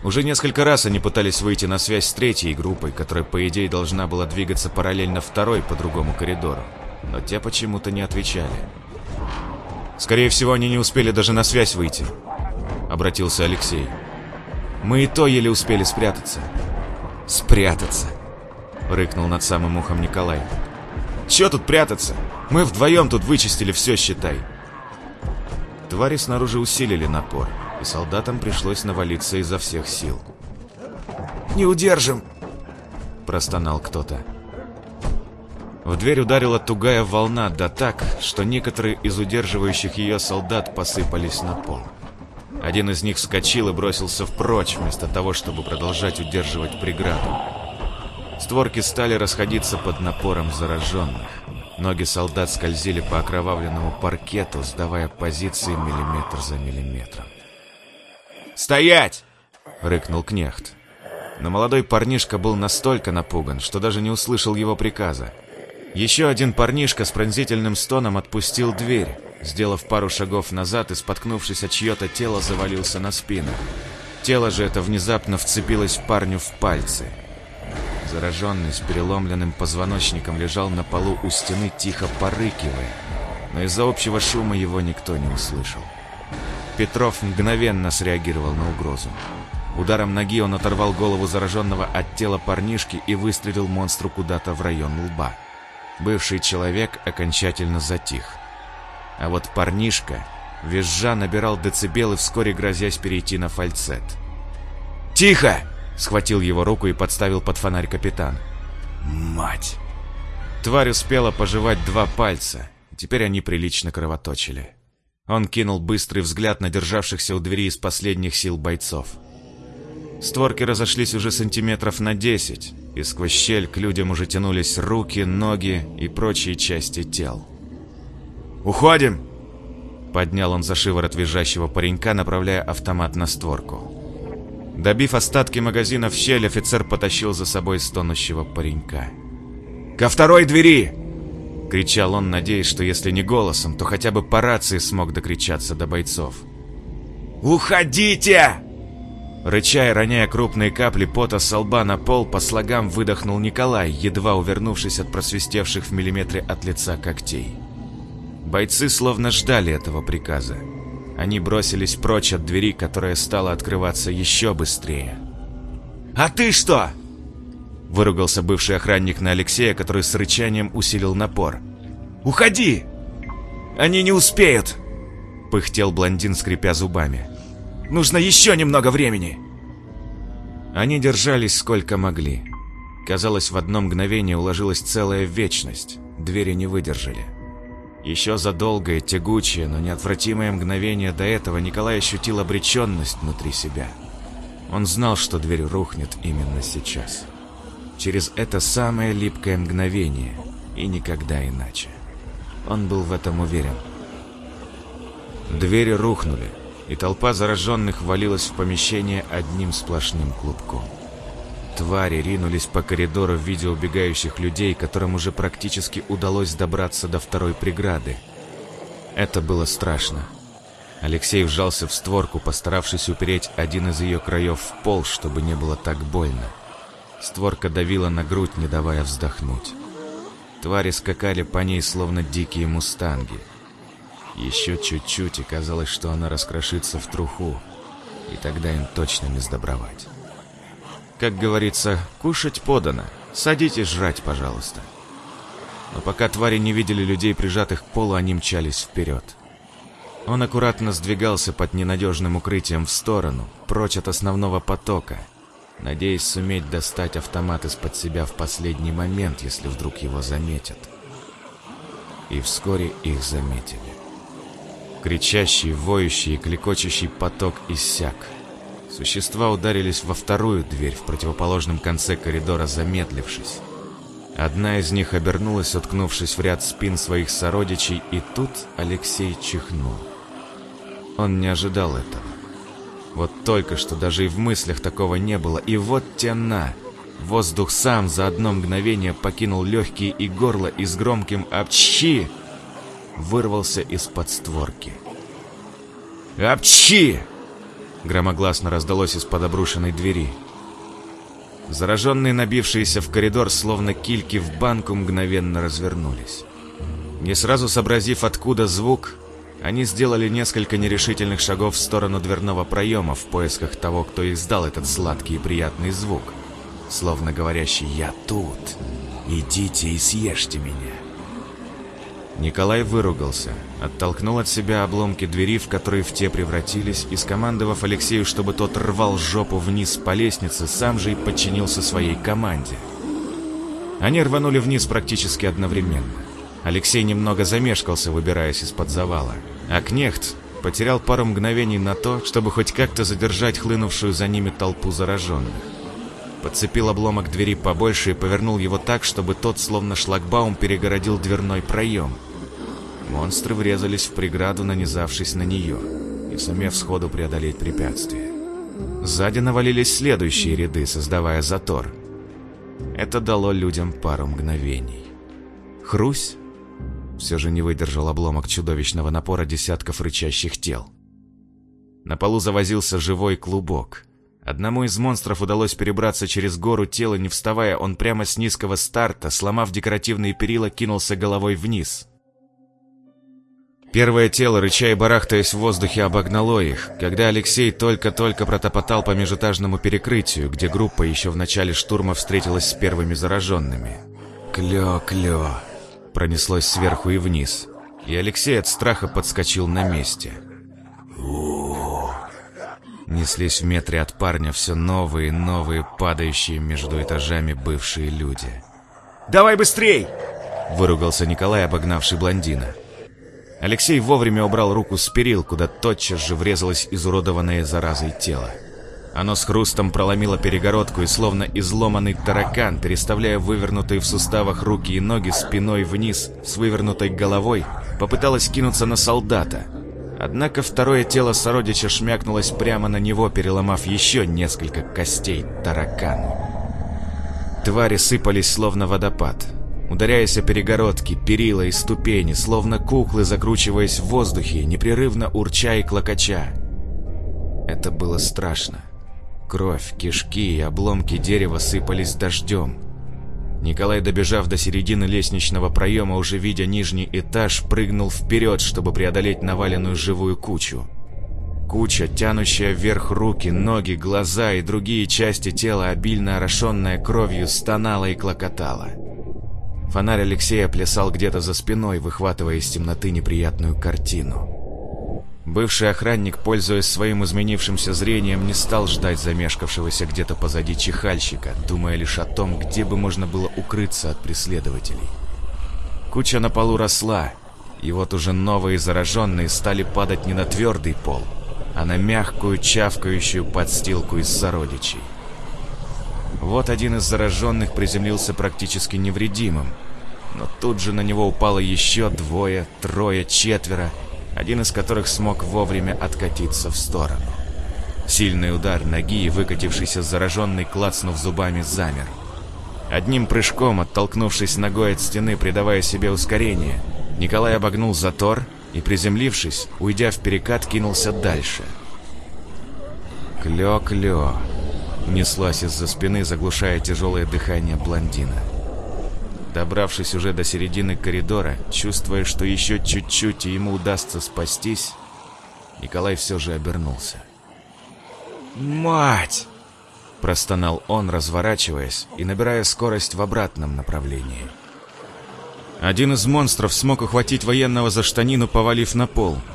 Speaker 1: Уже несколько раз они пытались выйти на связь с третьей группой, которая, по идее, должна была двигаться параллельно второй по другому коридору, но те почему-то не отвечали. «Скорее всего, они не успели даже на связь выйти», — обратился Алексей. «Мы и то еле успели спрятаться». «Спрятаться», — рыкнул над самым ухом Николай. «Че тут прятаться? Мы вдвоем тут вычистили все, считай». Твари снаружи усилили напор, и солдатам пришлось навалиться изо всех сил.
Speaker 2: «Не удержим!»
Speaker 1: – простонал кто-то. В дверь ударила тугая волна, да так, что некоторые из удерживающих ее солдат посыпались на пол. Один из них вскочил и бросился впрочь, вместо того, чтобы продолжать удерживать преграду. Створки стали расходиться под напором зараженных. Ноги солдат скользили по окровавленному паркету, сдавая позиции миллиметр за миллиметром.
Speaker 2: «Стоять!»
Speaker 1: — рыкнул Кнехт. Но молодой парнишка был настолько напуган, что даже не услышал его приказа. Еще один парнишка с пронзительным стоном отпустил дверь, сделав пару шагов назад и, споткнувшись от чье-то тело, завалился на спину. Тело же это внезапно вцепилось парню в пальцы. Зараженный с переломленным позвоночником лежал на полу у стены, тихо порыкивая, но из-за общего шума его никто не услышал. Петров мгновенно среагировал на угрозу. Ударом ноги он оторвал голову зараженного от тела парнишки и выстрелил монстру куда-то в район лба. Бывший человек окончательно затих. А вот парнишка, визжа, набирал децибелы, вскоре грозясь перейти на фальцет. «Тихо!» — схватил его руку и подставил под фонарь капитан.
Speaker 2: «Мать!»
Speaker 1: Тварь успела пожевать два пальца, теперь они прилично кровоточили. Он кинул быстрый взгляд на державшихся у двери из последних сил бойцов. Створки разошлись уже сантиметров на десять, и сквозь щель к людям уже тянулись руки, ноги и прочие части тел.
Speaker 2: «Уходим!»
Speaker 1: Поднял он за шиворот визжащего паренька, направляя автомат на створку. Добив остатки магазина в щель, офицер потащил за собой стонущего паренька.
Speaker 2: «Ко второй двери!»
Speaker 1: Кричал он, надеясь, что если не голосом, то хотя бы по рации смог докричаться до бойцов.
Speaker 2: «Уходите!»
Speaker 1: Рыча и роняя крупные капли пота со лба на пол, по слогам выдохнул Николай, едва увернувшись от просвистевших в миллиметре от лица когтей. Бойцы словно ждали этого приказа. Они бросились прочь от двери, которая стала открываться еще быстрее.
Speaker 2: «А ты что?»
Speaker 1: Выругался бывший охранник на Алексея, который с рычанием усилил напор.
Speaker 2: «Уходи! Они не успеют!»
Speaker 1: Пыхтел блондин, скрипя зубами.
Speaker 2: Нужно еще немного времени!»
Speaker 1: Они держались сколько могли. Казалось, в одно мгновение уложилась целая вечность. Двери не выдержали. Еще за долгое, тягучее, но неотвратимое мгновение до этого Николай ощутил обреченность внутри себя. Он знал, что дверь рухнет именно сейчас. Через это самое липкое мгновение, и никогда иначе. Он был в этом уверен. Двери рухнули, и толпа зараженных валилась в помещение одним сплошным клубком. Твари ринулись по коридору в виде убегающих людей, которым уже практически удалось добраться до второй преграды. Это было страшно. Алексей вжался в створку, постаравшись упереть один из ее краев в пол, чтобы не было так больно. Створка давила на грудь, не давая вздохнуть. Твари скакали по ней, словно дикие мустанги. Еще чуть-чуть, и казалось, что она раскрошится в труху, и тогда им точно не сдобровать. Как говорится, кушать подано, садитесь жрать, пожалуйста. Но пока твари не видели людей, прижатых к полу, они мчались вперед. Он аккуратно сдвигался под ненадежным укрытием в сторону, прочь от основного потока, надеясь суметь достать автомат из-под себя в последний момент, если вдруг его заметят. И вскоре их заметили. Кричащий, воющий и клекочущий поток иссяк. Существа ударились во вторую дверь в противоположном конце коридора, замедлившись. Одна из них обернулась, уткнувшись в ряд спин своих сородичей, и тут Алексей чихнул. Он не ожидал этого. Вот только что даже и в мыслях такого не было, и вот тяна. Воздух сам за одно мгновение покинул легкие и горло и с громким «Апчхи!» вырвался из-под створки.
Speaker 2: «Апчхи!»
Speaker 1: Громогласно раздалось из-под обрушенной двери. Зараженные, набившиеся в коридор, словно кильки в банку, мгновенно развернулись. Не сразу сообразив, откуда звук, они сделали несколько нерешительных шагов в сторону дверного проема в поисках того, кто издал этот сладкий и приятный звук, словно говорящий «Я тут! Идите и съешьте меня!» Николай выругался, оттолкнул от себя обломки двери, в которые в те превратились, и, скомандовав Алексею, чтобы тот рвал жопу вниз по лестнице, сам же и подчинился своей команде. Они рванули вниз практически одновременно. Алексей немного замешкался, выбираясь из-под завала, а Кнехт потерял пару мгновений на то, чтобы хоть как-то задержать хлынувшую за ними толпу зараженных. Подцепил обломок двери побольше и повернул его так, чтобы тот, словно шлагбаум, перегородил дверной проем – Монстры врезались в преграду, нанизавшись на нее, и сумев сходу преодолеть препятствие. Сзади навалились следующие ряды, создавая затор. Это дало людям пару мгновений. Хрусь все же не выдержал обломок чудовищного напора десятков рычащих тел. На полу завозился живой клубок. Одному из монстров удалось перебраться через гору тела, не вставая, он прямо с низкого старта, сломав декоративные перила, кинулся головой вниз. Первое тело, рыча и барахтаясь в воздухе, обогнало их, когда Алексей только-только протопотал по межэтажному перекрытию, где группа еще в начале штурма встретилась с первыми зараженными. «Клё-клё!» Пронеслось сверху и вниз, и Алексей от страха подскочил на месте. Неслись в метре от парня все новые и новые падающие между этажами бывшие люди.
Speaker 2: «Давай быстрей!»
Speaker 1: Выругался Николай, обогнавший блондина. Алексей вовремя убрал руку с перил, куда тотчас же врезалось изуродованное заразой тело. Оно с хрустом проломило перегородку и, словно изломанный таракан, переставляя вывернутые в суставах руки и ноги спиной вниз с вывернутой головой, попыталось кинуться на солдата. Однако второе тело сородича шмякнулось прямо на него, переломав еще несколько костей таракану. Твари сыпались, словно водопад ударяясь о перегородки, перила и ступени, словно куклы, закручиваясь в воздухе, непрерывно урча и клокоча. Это было страшно. Кровь, кишки и обломки дерева сыпались дождем. Николай, добежав до середины лестничного проема, уже видя нижний этаж, прыгнул вперед, чтобы преодолеть наваленную живую кучу. Куча, тянущая вверх руки, ноги, глаза и другие части тела, обильно орошенная кровью, стонала и клокотала. Фонарь Алексея плясал где-то за спиной, выхватывая из темноты неприятную картину. Бывший охранник, пользуясь своим изменившимся зрением, не стал ждать замешкавшегося где-то позади чихальщика, думая лишь о том, где бы можно было укрыться от преследователей. Куча на полу росла, и вот уже новые зараженные стали падать не на твердый пол, а на мягкую, чавкающую подстилку из сородичей. Вот один из зараженных приземлился практически невредимым. Но тут же на него упало еще двое, трое, четверо, один из которых смог вовремя откатиться в сторону. Сильный удар ноги и выкатившийся зараженный, клацнув зубами, замер. Одним прыжком, оттолкнувшись ногой от стены, придавая себе ускорение, Николай обогнул затор и, приземлившись, уйдя в перекат, кинулся дальше. Клё-клё. Неслась из-за спины, заглушая тяжелое дыхание блондина. Добравшись уже до середины коридора, чувствуя, что еще чуть-чуть и ему удастся спастись, Николай все же обернулся.
Speaker 2: «Мать!»
Speaker 1: – простонал он, разворачиваясь и набирая скорость в обратном направлении. Один из монстров смог ухватить военного за штанину, повалив на пол –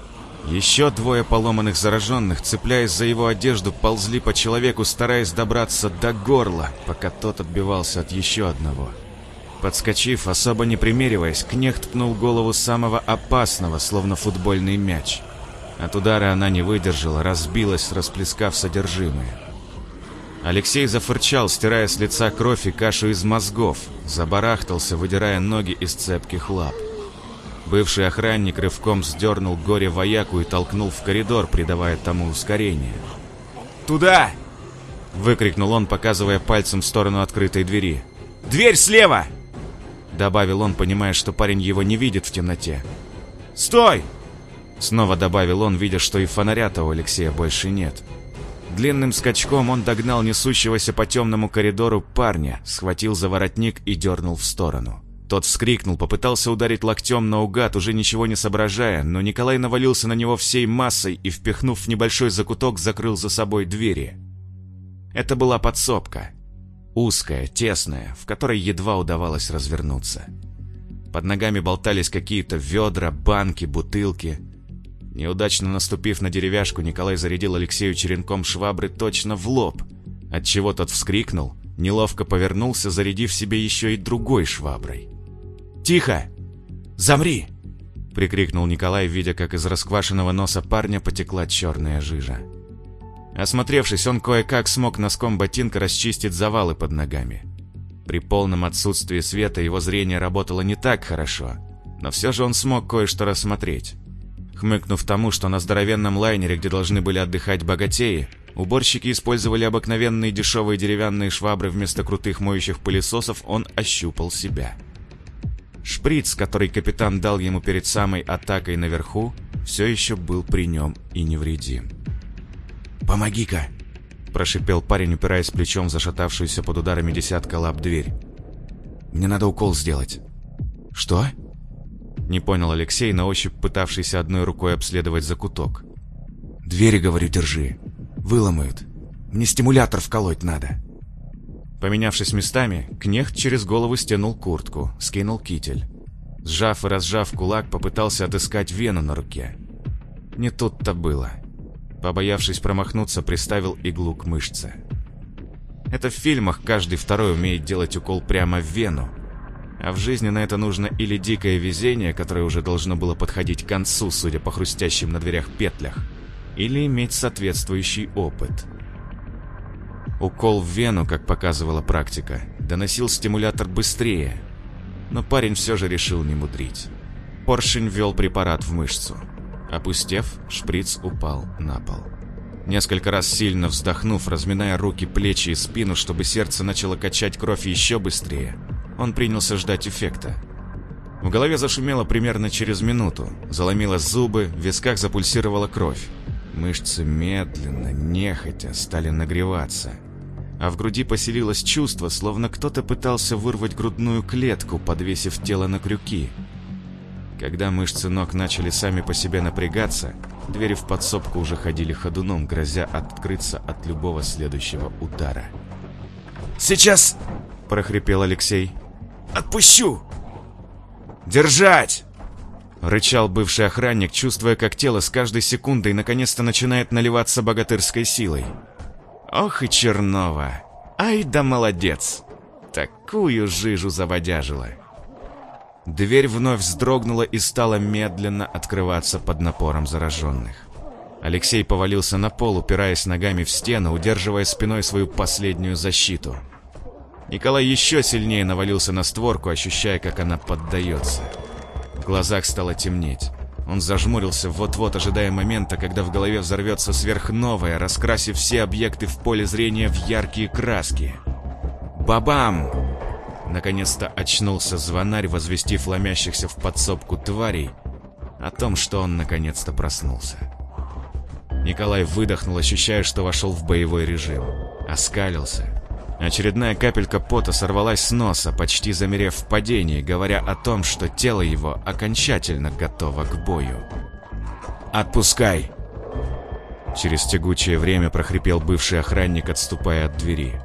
Speaker 1: еще двое поломанных зараженных, цепляясь за его одежду, ползли по человеку, стараясь добраться до горла, пока тот отбивался от еще одного. Подскочив, особо не примериваясь, Кнехт пнул голову самого опасного, словно футбольный мяч. От удара она не выдержала, разбилась, расплескав содержимое. Алексей зафырчал, стирая с лица кровь и кашу из мозгов, забарахтался, выдирая ноги из цепких лап. Бывший охранник рывком сдернул горе вояку и толкнул в коридор, придавая тому ускорение.
Speaker 2: «Туда!»
Speaker 1: — выкрикнул он, показывая пальцем в сторону открытой двери.
Speaker 2: «Дверь слева!»
Speaker 1: Добавил он, понимая, что парень его не видит в темноте.
Speaker 2: «Стой!»
Speaker 1: Снова добавил он, видя, что и фонаря-то у Алексея больше нет. Длинным скачком он догнал несущегося по темному коридору парня, схватил за воротник и дернул в сторону. Тот вскрикнул, попытался ударить локтем наугад, уже ничего не соображая, но Николай навалился на него всей массой и, впихнув в небольшой закуток, закрыл за собой двери. Это была подсобка. Узкая, тесная, в которой едва удавалось развернуться. Под ногами болтались какие-то ведра, банки, бутылки. Неудачно наступив на деревяшку, Николай зарядил Алексею черенком швабры точно в лоб, отчего тот вскрикнул, неловко повернулся, зарядив себе еще и другой шваброй.
Speaker 2: «Тихо! Замри!»
Speaker 1: — прикрикнул Николай, видя, как из расквашенного носа парня потекла черная жижа. Осмотревшись, он кое-как смог носком ботинка расчистить завалы под ногами. При полном отсутствии света его зрение работало не так хорошо, но все же он смог кое-что рассмотреть. Хмыкнув тому, что на здоровенном лайнере, где должны были отдыхать богатеи, уборщики использовали обыкновенные дешевые деревянные швабры вместо крутых моющих пылесосов, он ощупал себя. Шприц, который капитан дал ему перед самой атакой наверху, все еще был при нем и невредим.
Speaker 2: «Помоги-ка!»
Speaker 1: – прошипел парень, упираясь плечом в зашатавшуюся под ударами десятка лап дверь.
Speaker 2: «Мне надо укол сделать».
Speaker 1: «Что?» Не понял Алексей, на ощупь пытавшийся одной рукой обследовать закуток.
Speaker 2: «Двери, говорю, держи. Выломают. Мне стимулятор вколоть надо».
Speaker 1: Поменявшись местами, Кнехт через голову стянул куртку, скинул китель. Сжав и разжав кулак, попытался отыскать вену на руке. Не тут-то было. Побоявшись промахнуться, приставил иглу к мышце. Это в фильмах каждый второй умеет делать укол прямо в вену, а в жизни на это нужно или дикое везение, которое уже должно было подходить к концу, судя по хрустящим на дверях петлях, или иметь соответствующий опыт. Укол в вену, как показывала практика, доносил стимулятор быстрее, но парень все же решил не мудрить. Поршень ввел препарат в мышцу. Опустев, шприц упал на пол. Несколько раз сильно вздохнув, разминая руки, плечи и спину, чтобы сердце начало качать кровь еще быстрее, он принялся ждать эффекта. В голове зашумело примерно через минуту, заломило зубы, в висках запульсировала кровь. Мышцы медленно, нехотя, стали нагреваться. А в груди поселилось чувство, словно кто-то пытался вырвать грудную клетку, подвесив тело на крюки. Когда мышцы ног начали сами по себе напрягаться, двери в подсобку уже ходили ходуном, грозя открыться от любого следующего удара.
Speaker 2: «Сейчас!» – прохрипел Алексей. «Отпущу!» «Держать!»
Speaker 1: Рычал бывший охранник, чувствуя, как тело с каждой секундой наконец-то начинает наливаться богатырской силой. Ох и Чернова! Ай да молодец! Такую жижу заводяжила! Дверь вновь вздрогнула и стала медленно открываться под напором зараженных. Алексей повалился на пол, упираясь ногами в стену, удерживая спиной свою последнюю защиту. Николай еще сильнее навалился на створку, ощущая, как она поддается. В глазах стало темнеть. Он зажмурился, вот-вот ожидая момента, когда в голове взорвется сверхновое, раскрасив все объекты в поле зрения в яркие краски. «Бабам!» Наконец-то очнулся звонарь, возвестив ломящихся в подсобку тварей о том, что он наконец-то проснулся. Николай выдохнул, ощущая, что вошел в боевой режим. Оскалился, Очередная капелька пота сорвалась с носа, почти замерев в падении, говоря о том, что тело его окончательно готово к бою. «Отпускай!» Через тягучее время прохрипел бывший охранник, отступая от двери.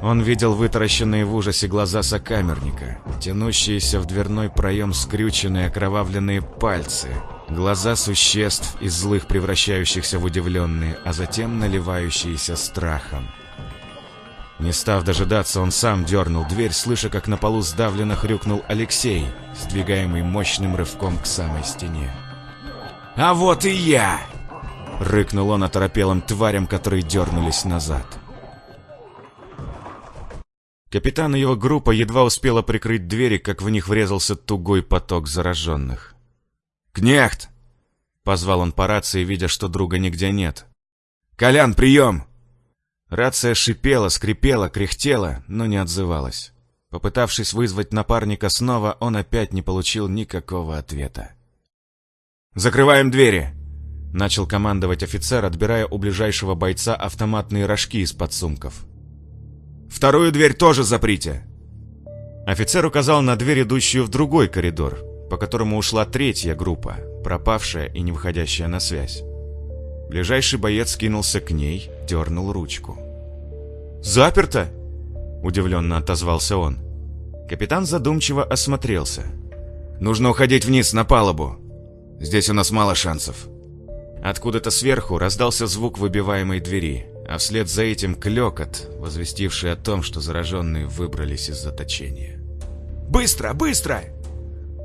Speaker 1: Он видел вытаращенные в ужасе глаза сокамерника, тянущиеся в дверной проем скрюченные окровавленные пальцы, глаза существ из злых превращающихся в удивленные, а затем наливающиеся страхом. Не став дожидаться, он сам дернул дверь, слыша, как на полу сдавленно хрюкнул Алексей, сдвигаемый мощным рывком к самой стене.
Speaker 2: «А вот и я!»
Speaker 1: — рыкнул он оторопелым тварям, которые дернулись назад. Капитан и его группа едва успела прикрыть двери, как в них врезался тугой поток зараженных.
Speaker 2: «Кнехт!»
Speaker 1: — позвал он по рации, видя, что друга нигде нет.
Speaker 2: «Колян, прием!»
Speaker 1: Рация шипела, скрипела, кряхтела, но не отзывалась. Попытавшись вызвать напарника снова, он опять не получил никакого ответа.
Speaker 2: «Закрываем двери!»
Speaker 1: Начал командовать офицер, отбирая у ближайшего бойца автоматные рожки из-под сумков.
Speaker 2: «Вторую дверь тоже заприте!»
Speaker 1: Офицер указал на дверь, идущую в другой коридор, по которому ушла третья группа, пропавшая и не выходящая на связь. Ближайший боец кинулся к ней, дернул ручку.
Speaker 2: «Заперто?»
Speaker 1: – удивленно отозвался он. Капитан задумчиво осмотрелся.
Speaker 2: «Нужно уходить вниз, на палубу. Здесь у нас мало шансов».
Speaker 1: Откуда-то сверху раздался звук выбиваемой двери, а вслед за этим клекот, возвестивший о том, что зараженные выбрались из заточения.
Speaker 2: «Быстро, быстро!»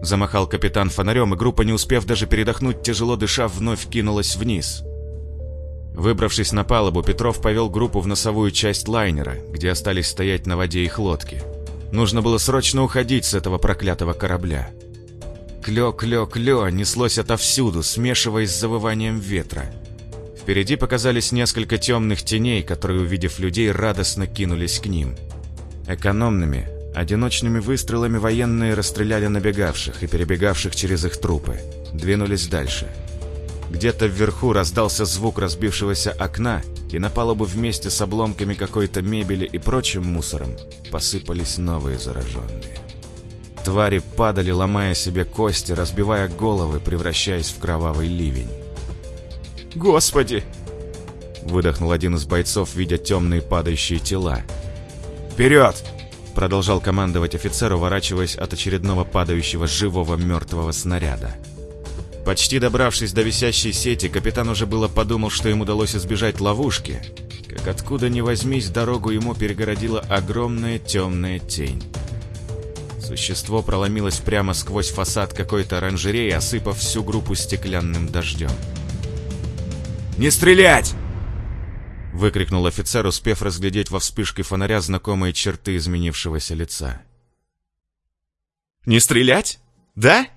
Speaker 1: Замахал капитан фонарем, и группа, не успев даже передохнуть, тяжело дыша, вновь кинулась вниз. Выбравшись на палубу, Петров повел группу в носовую часть лайнера, где остались стоять на воде их лодки. Нужно было срочно уходить с этого проклятого корабля. Клё-клё-клё неслось отовсюду, смешиваясь с завыванием ветра. Впереди показались несколько темных теней, которые, увидев людей, радостно кинулись к ним. Экономными, одиночными выстрелами военные расстреляли набегавших и перебегавших через их трупы. Двинулись дальше. Где-то вверху раздался звук разбившегося окна, и на палубу вместе с обломками какой-то мебели и прочим мусором посыпались новые зараженные. Твари падали, ломая себе кости, разбивая головы, превращаясь в кровавый ливень.
Speaker 2: «Господи!»
Speaker 1: Выдохнул один из бойцов, видя темные падающие тела.
Speaker 2: «Вперед!»
Speaker 1: Продолжал командовать офицер, уворачиваясь от очередного падающего живого мертвого снаряда. Почти добравшись до висящей сети, капитан уже было подумал, что им удалось избежать ловушки, как откуда ни возьмись, дорогу ему перегородила огромная темная тень. Существо проломилось прямо сквозь фасад какой-то оранжереи, осыпав всю группу стеклянным дождем.
Speaker 2: «Не стрелять!»
Speaker 1: Выкрикнул офицер, успев разглядеть во вспышке фонаря знакомые черты изменившегося лица.
Speaker 2: «Не стрелять? Да?»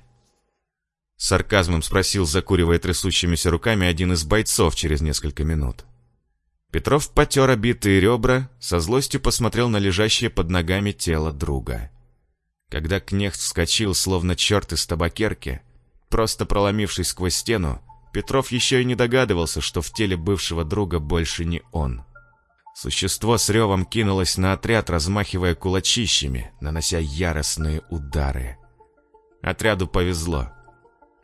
Speaker 1: Сарказмом спросил, закуривая трясущимися руками один из бойцов через несколько минут. Петров потер обитые ребра, со злостью посмотрел на лежащее под ногами тело друга. Когда кнехт вскочил, словно черт из табакерки, просто проломившись сквозь стену, Петров еще и не догадывался, что в теле бывшего друга больше не он. Существо с ревом кинулось на отряд, размахивая кулачищами, нанося яростные удары. Отряду повезло.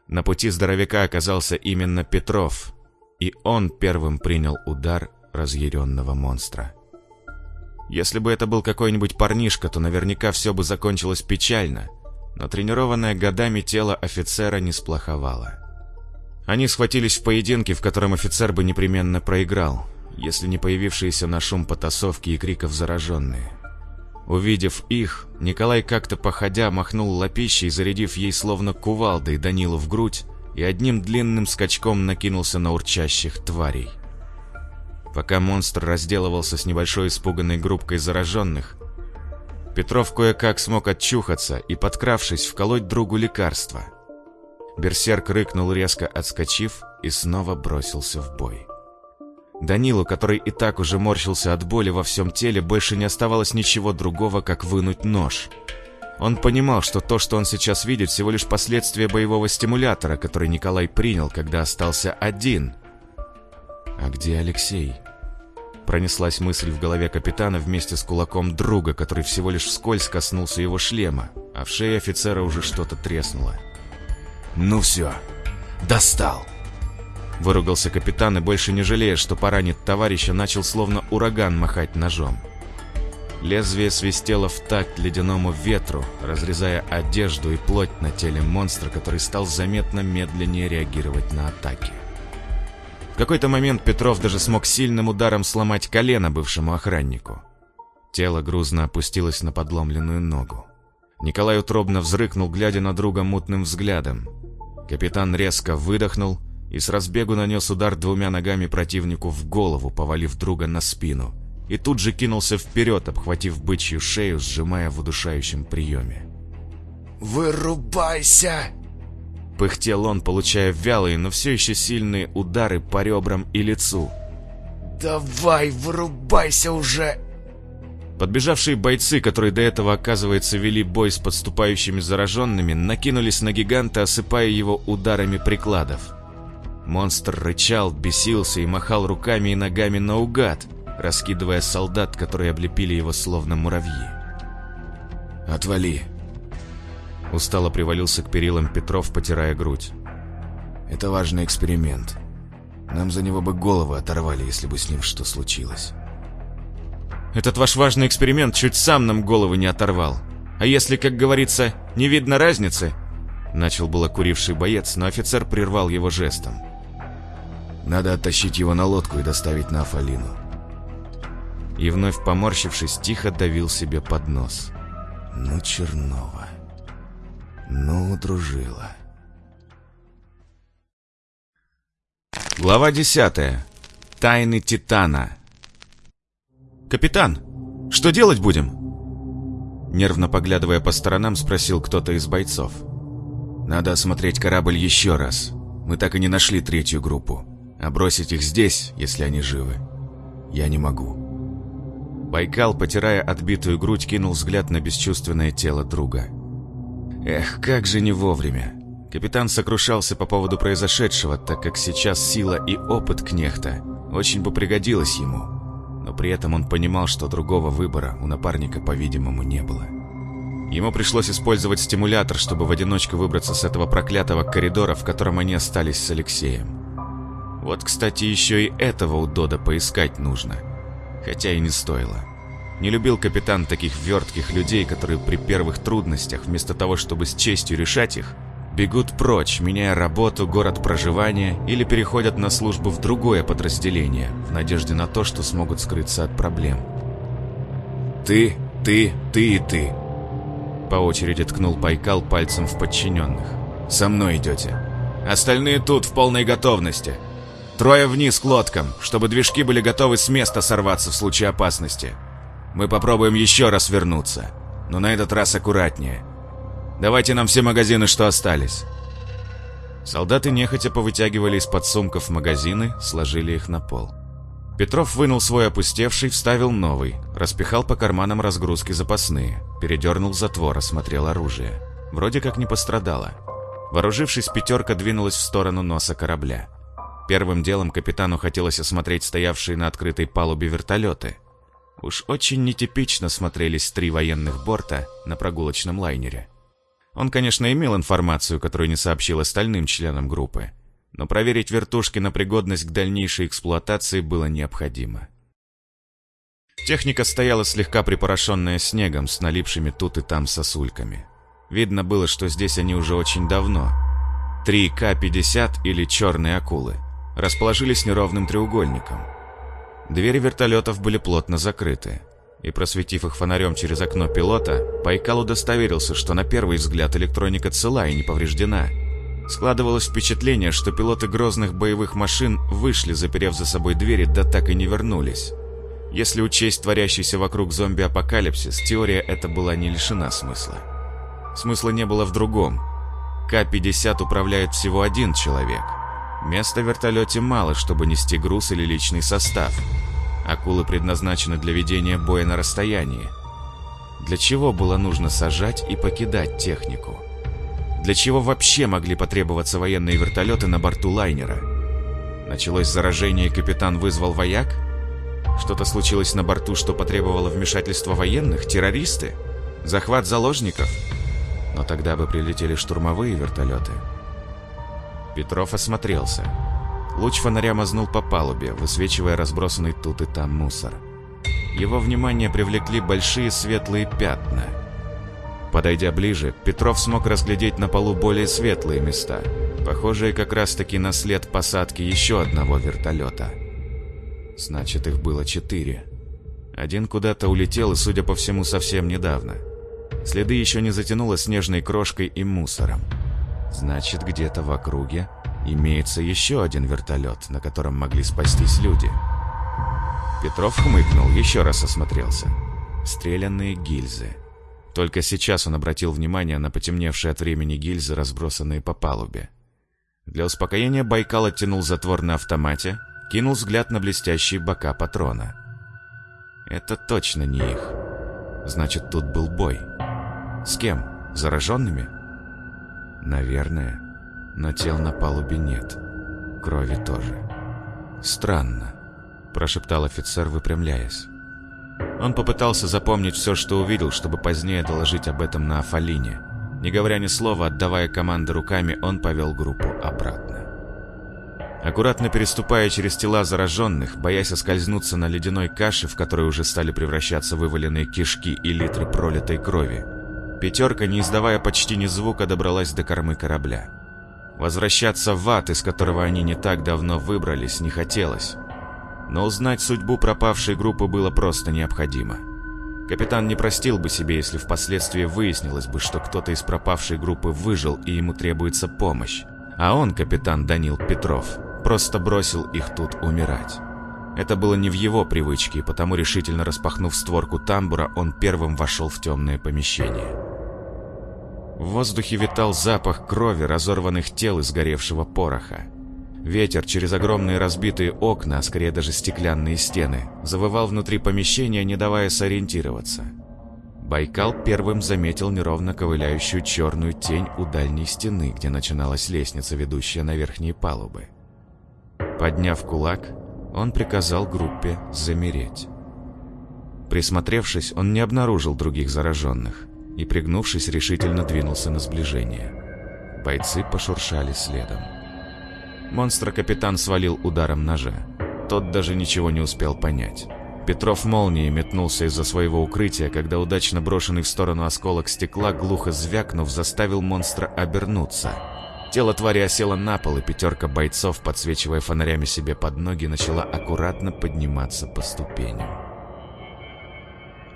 Speaker 1: На пути здоровяка оказался именно Петров, и он первым принял удар разъяренного монстра. Если бы это был какой-нибудь парнишка, то наверняка все бы закончилось печально, но тренированное годами тело офицера не сплоховало. Они схватились в поединке, в котором офицер бы непременно проиграл, если не появившиеся на шум потасовки и криков зараженные. Увидев их, Николай как-то походя махнул лапищей, зарядив ей словно кувалдой Данилу в грудь, и одним длинным скачком накинулся на урчащих тварей. Пока монстр разделывался с небольшой испуганной группкой зараженных, Петров кое-как смог отчухаться и, подкравшись, вколоть другу лекарство. Берсерк рыкнул резко отскочив и снова бросился в бой. Данилу, который и так уже морщился от боли во всем теле, больше не оставалось ничего другого, как вынуть нож. Он понимал, что то, что он сейчас видит, всего лишь последствия боевого стимулятора, который Николай принял, когда остался один. «А где Алексей?» Пронеслась мысль в голове капитана вместе с кулаком друга, который всего лишь вскользь коснулся его шлема, а в шее офицера уже что-то треснуло.
Speaker 2: «Ну все, достал!»
Speaker 1: Выругался капитан и, больше не жалея, что поранит товарища, начал словно ураган махать ножом. Лезвие свистело в такт ледяному ветру, разрезая одежду и плоть на теле монстра, который стал заметно медленнее реагировать на атаки. В какой-то момент Петров даже смог сильным ударом сломать колено бывшему охраннику. Тело грузно опустилось на подломленную ногу. Николай утробно взрыкнул, глядя на друга мутным взглядом. Капитан резко выдохнул и с разбегу нанес удар двумя ногами противнику в голову, повалив друга на спину, и тут же кинулся вперед, обхватив бычью шею, сжимая в удушающем приеме.
Speaker 2: «Вырубайся!»
Speaker 1: Пыхтел он, получая вялые, но все еще сильные удары по ребрам и лицу.
Speaker 2: «Давай, вырубайся уже!»
Speaker 1: Подбежавшие бойцы, которые до этого, оказывается, вели бой с подступающими зараженными, накинулись на гиганта, осыпая его ударами прикладов. Монстр рычал, бесился и махал руками и ногами наугад, раскидывая солдат, которые облепили его словно муравьи.
Speaker 2: «Отвали!»
Speaker 1: Устало привалился к перилам Петров, потирая грудь.
Speaker 2: «Это важный эксперимент. Нам за него бы головы оторвали, если бы с ним что случилось».
Speaker 1: «Этот ваш важный эксперимент чуть сам нам головы не оторвал. А если, как говорится, не видно разницы?» Начал было куривший боец, но офицер прервал его жестом.
Speaker 2: «Надо оттащить его на лодку и доставить на Афалину».
Speaker 1: И вновь поморщившись, тихо давил себе под нос.
Speaker 2: «Ну, Чернова...» Ну, дружила.
Speaker 1: Глава 10. Тайны Титана. «Капитан, что делать будем?» Нервно поглядывая по сторонам, спросил кто-то из бойцов.
Speaker 2: «Надо осмотреть корабль еще раз. Мы так и не нашли третью группу. А бросить их здесь, если они живы, я не могу».
Speaker 1: Байкал, потирая отбитую грудь, кинул взгляд на бесчувственное тело друга. Эх, как же не вовремя. Капитан сокрушался по поводу произошедшего, так как сейчас сила и опыт Кнехта очень бы пригодилась ему. Но при этом он понимал, что другого выбора у напарника, по-видимому, не было. Ему пришлось использовать стимулятор, чтобы в одиночку выбраться с этого проклятого коридора, в котором они остались с Алексеем. Вот, кстати, еще и этого у Дода поискать нужно. Хотя и не стоило. Не любил капитан таких вертких людей, которые при первых трудностях, вместо того, чтобы с честью решать их, бегут прочь, меняя работу, город проживания или переходят на службу в другое подразделение, в надежде на то, что смогут скрыться от проблем.
Speaker 2: «Ты, ты, ты и ты»,
Speaker 1: по очереди ткнул Байкал пальцем в подчиненных.
Speaker 2: «Со мной идете. Остальные тут в полной готовности. Трое вниз к лодкам, чтобы движки были готовы с места сорваться в случае опасности. Мы попробуем еще раз вернуться, но на этот раз аккуратнее. Давайте нам все магазины, что остались».
Speaker 1: Солдаты нехотя повытягивали из-под сумков магазины, сложили их на пол. Петров вынул свой опустевший, вставил новый, распихал по карманам разгрузки запасные, передернул затвор, осмотрел оружие. Вроде как не пострадало. Вооружившись, пятерка двинулась в сторону носа корабля. Первым делом капитану хотелось осмотреть стоявшие на открытой палубе вертолеты. Уж очень нетипично смотрелись три военных борта на прогулочном лайнере. Он, конечно, имел информацию, которую не сообщил остальным членам группы, но проверить вертушки на пригодность к дальнейшей эксплуатации было необходимо. Техника стояла слегка припорошенная снегом с налипшими тут и там сосульками. Видно было, что здесь они уже очень давно. Три К-50 или черные акулы расположились неровным треугольником. Двери вертолетов были плотно закрыты, и просветив их фонарем через окно пилота, Байкал удостоверился, что на первый взгляд электроника цела и не повреждена – Складывалось впечатление, что пилоты грозных боевых машин вышли, заперев за собой двери, да так и не вернулись. Если учесть творящийся вокруг зомби-апокалипсис, теория эта была не лишена смысла. Смысла не было в другом. К-50 управляет всего один человек. Места в вертолете мало, чтобы нести груз или личный состав. Акулы предназначены для ведения боя на расстоянии. Для чего было нужно сажать и покидать технику? Для чего вообще могли потребоваться военные вертолеты на борту лайнера? Началось заражение, и капитан вызвал вояк? Что-то случилось на борту, что потребовало вмешательства военных? Террористы? Захват заложников? Но тогда бы прилетели штурмовые вертолеты. Петров осмотрелся. Луч фонаря мазнул по палубе, высвечивая разбросанный тут и там мусор. Его внимание привлекли большие светлые пятна – Подойдя ближе, Петров смог разглядеть на полу более светлые места, похожие как раз-таки на след посадки еще одного вертолета. Значит, их было четыре. Один куда-то улетел и, судя по всему, совсем недавно. Следы еще не затянуло снежной крошкой и мусором. Значит, где-то в округе имеется еще один вертолет, на котором могли спастись люди. Петров хмыкнул, еще раз осмотрелся. Стрелянные гильзы. Только сейчас он обратил внимание на потемневшие от времени гильзы, разбросанные по палубе. Для успокоения Байкал оттянул затвор на автомате, кинул взгляд на блестящие бока патрона. Это точно не их. Значит, тут был бой. С кем? Зараженными? Наверное. Но тел на палубе нет. Крови тоже. Странно, прошептал офицер, выпрямляясь. Он попытался запомнить все, что увидел, чтобы позднее доложить об этом на Афалине. Не говоря ни слова, отдавая команды руками, он повел группу обратно. Аккуратно переступая через тела зараженных, боясь оскользнуться на ледяной каше, в которой уже стали превращаться вываленные кишки и литры пролитой крови, пятерка, не издавая почти ни звука, добралась до кормы корабля. Возвращаться в ад, из которого они не так давно выбрались, не хотелось но узнать судьбу пропавшей группы было просто необходимо. Капитан не простил бы себе, если впоследствии выяснилось бы, что кто-то из пропавшей группы выжил и ему требуется помощь, а он, капитан Данил Петров, просто бросил их тут умирать. Это было не в его привычке, и потому, решительно распахнув створку тамбура, он первым вошел в темное помещение. В воздухе витал запах крови, разорванных тел и сгоревшего пороха. Ветер через огромные разбитые окна, а скорее даже стеклянные стены, завывал внутри помещения, не давая сориентироваться. Байкал первым заметил неровно ковыляющую черную тень у дальней стены, где начиналась лестница, ведущая на верхние палубы. Подняв кулак, он приказал группе замереть. Присмотревшись, он не обнаружил других зараженных. И, пригнувшись, решительно двинулся на сближение. Бойцы пошуршали следом. Монстра капитан свалил ударом ножа. Тот даже ничего не успел понять. Петров молнией метнулся из-за своего укрытия, когда удачно брошенный в сторону осколок стекла, глухо звякнув, заставил монстра обернуться. Тело твари осело на пол, и пятерка бойцов, подсвечивая фонарями себе под ноги, начала аккуратно подниматься по ступеням.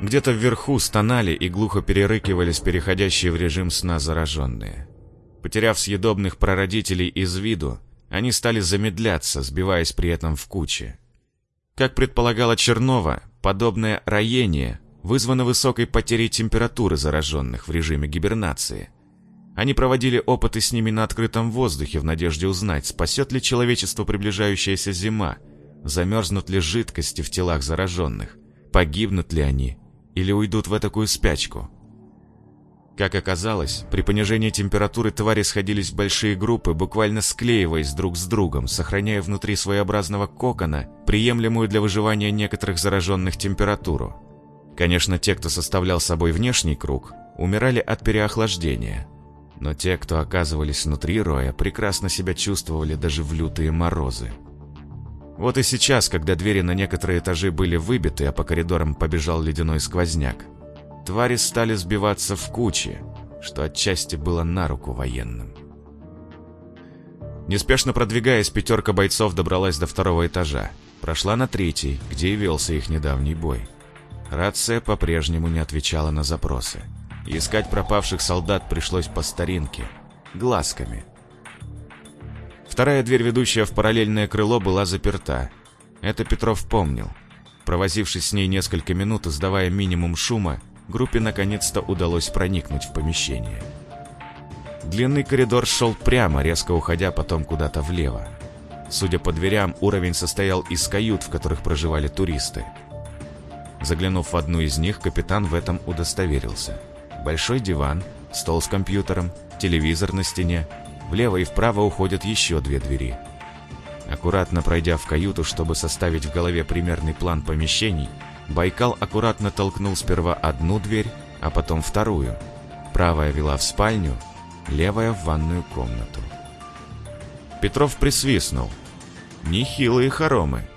Speaker 1: Где-то вверху стонали и глухо перерыкивались переходящие в режим сна зараженные. Потеряв съедобных прародителей из виду, они стали замедляться, сбиваясь при этом в кучи. Как предполагала Чернова, подобное роение вызвано высокой потерей температуры зараженных в режиме гибернации. Они проводили опыты с ними на открытом воздухе в надежде узнать, спасет ли человечество приближающаяся зима, замерзнут ли жидкости в телах зараженных, погибнут ли они или уйдут в такую спячку. Как оказалось, при понижении температуры твари сходились в большие группы, буквально склеиваясь друг с другом, сохраняя внутри своеобразного кокона, приемлемую для выживания некоторых зараженных температуру. Конечно, те, кто составлял собой внешний круг, умирали от переохлаждения. Но те, кто оказывались внутри роя, прекрасно себя чувствовали даже в лютые морозы. Вот и сейчас, когда двери на некоторые этажи были выбиты, а по коридорам побежал ледяной сквозняк, твари стали сбиваться в кучи, что отчасти было на руку военным. Неспешно продвигаясь, пятерка бойцов добралась до второго этажа, прошла на третий, где и велся их недавний бой. Рация по-прежнему не отвечала на запросы. Искать пропавших солдат пришлось по старинке, глазками – Вторая дверь, ведущая в параллельное крыло, была заперта. Это Петров помнил. Провозившись с ней несколько минут, издавая минимум шума, группе наконец-то удалось проникнуть в помещение. Длинный коридор шел прямо, резко уходя потом куда-то влево. Судя по дверям, уровень состоял из кают, в которых проживали туристы. Заглянув в одну из них, капитан в этом удостоверился. Большой диван, стол с компьютером, телевизор на стене, Влево и вправо уходят еще две двери. Аккуратно пройдя в каюту, чтобы составить в голове примерный план помещений, Байкал аккуратно толкнул сперва одну дверь, а потом вторую. Правая вела в спальню, левая в ванную комнату. Петров присвистнул. Нехилые хоромы.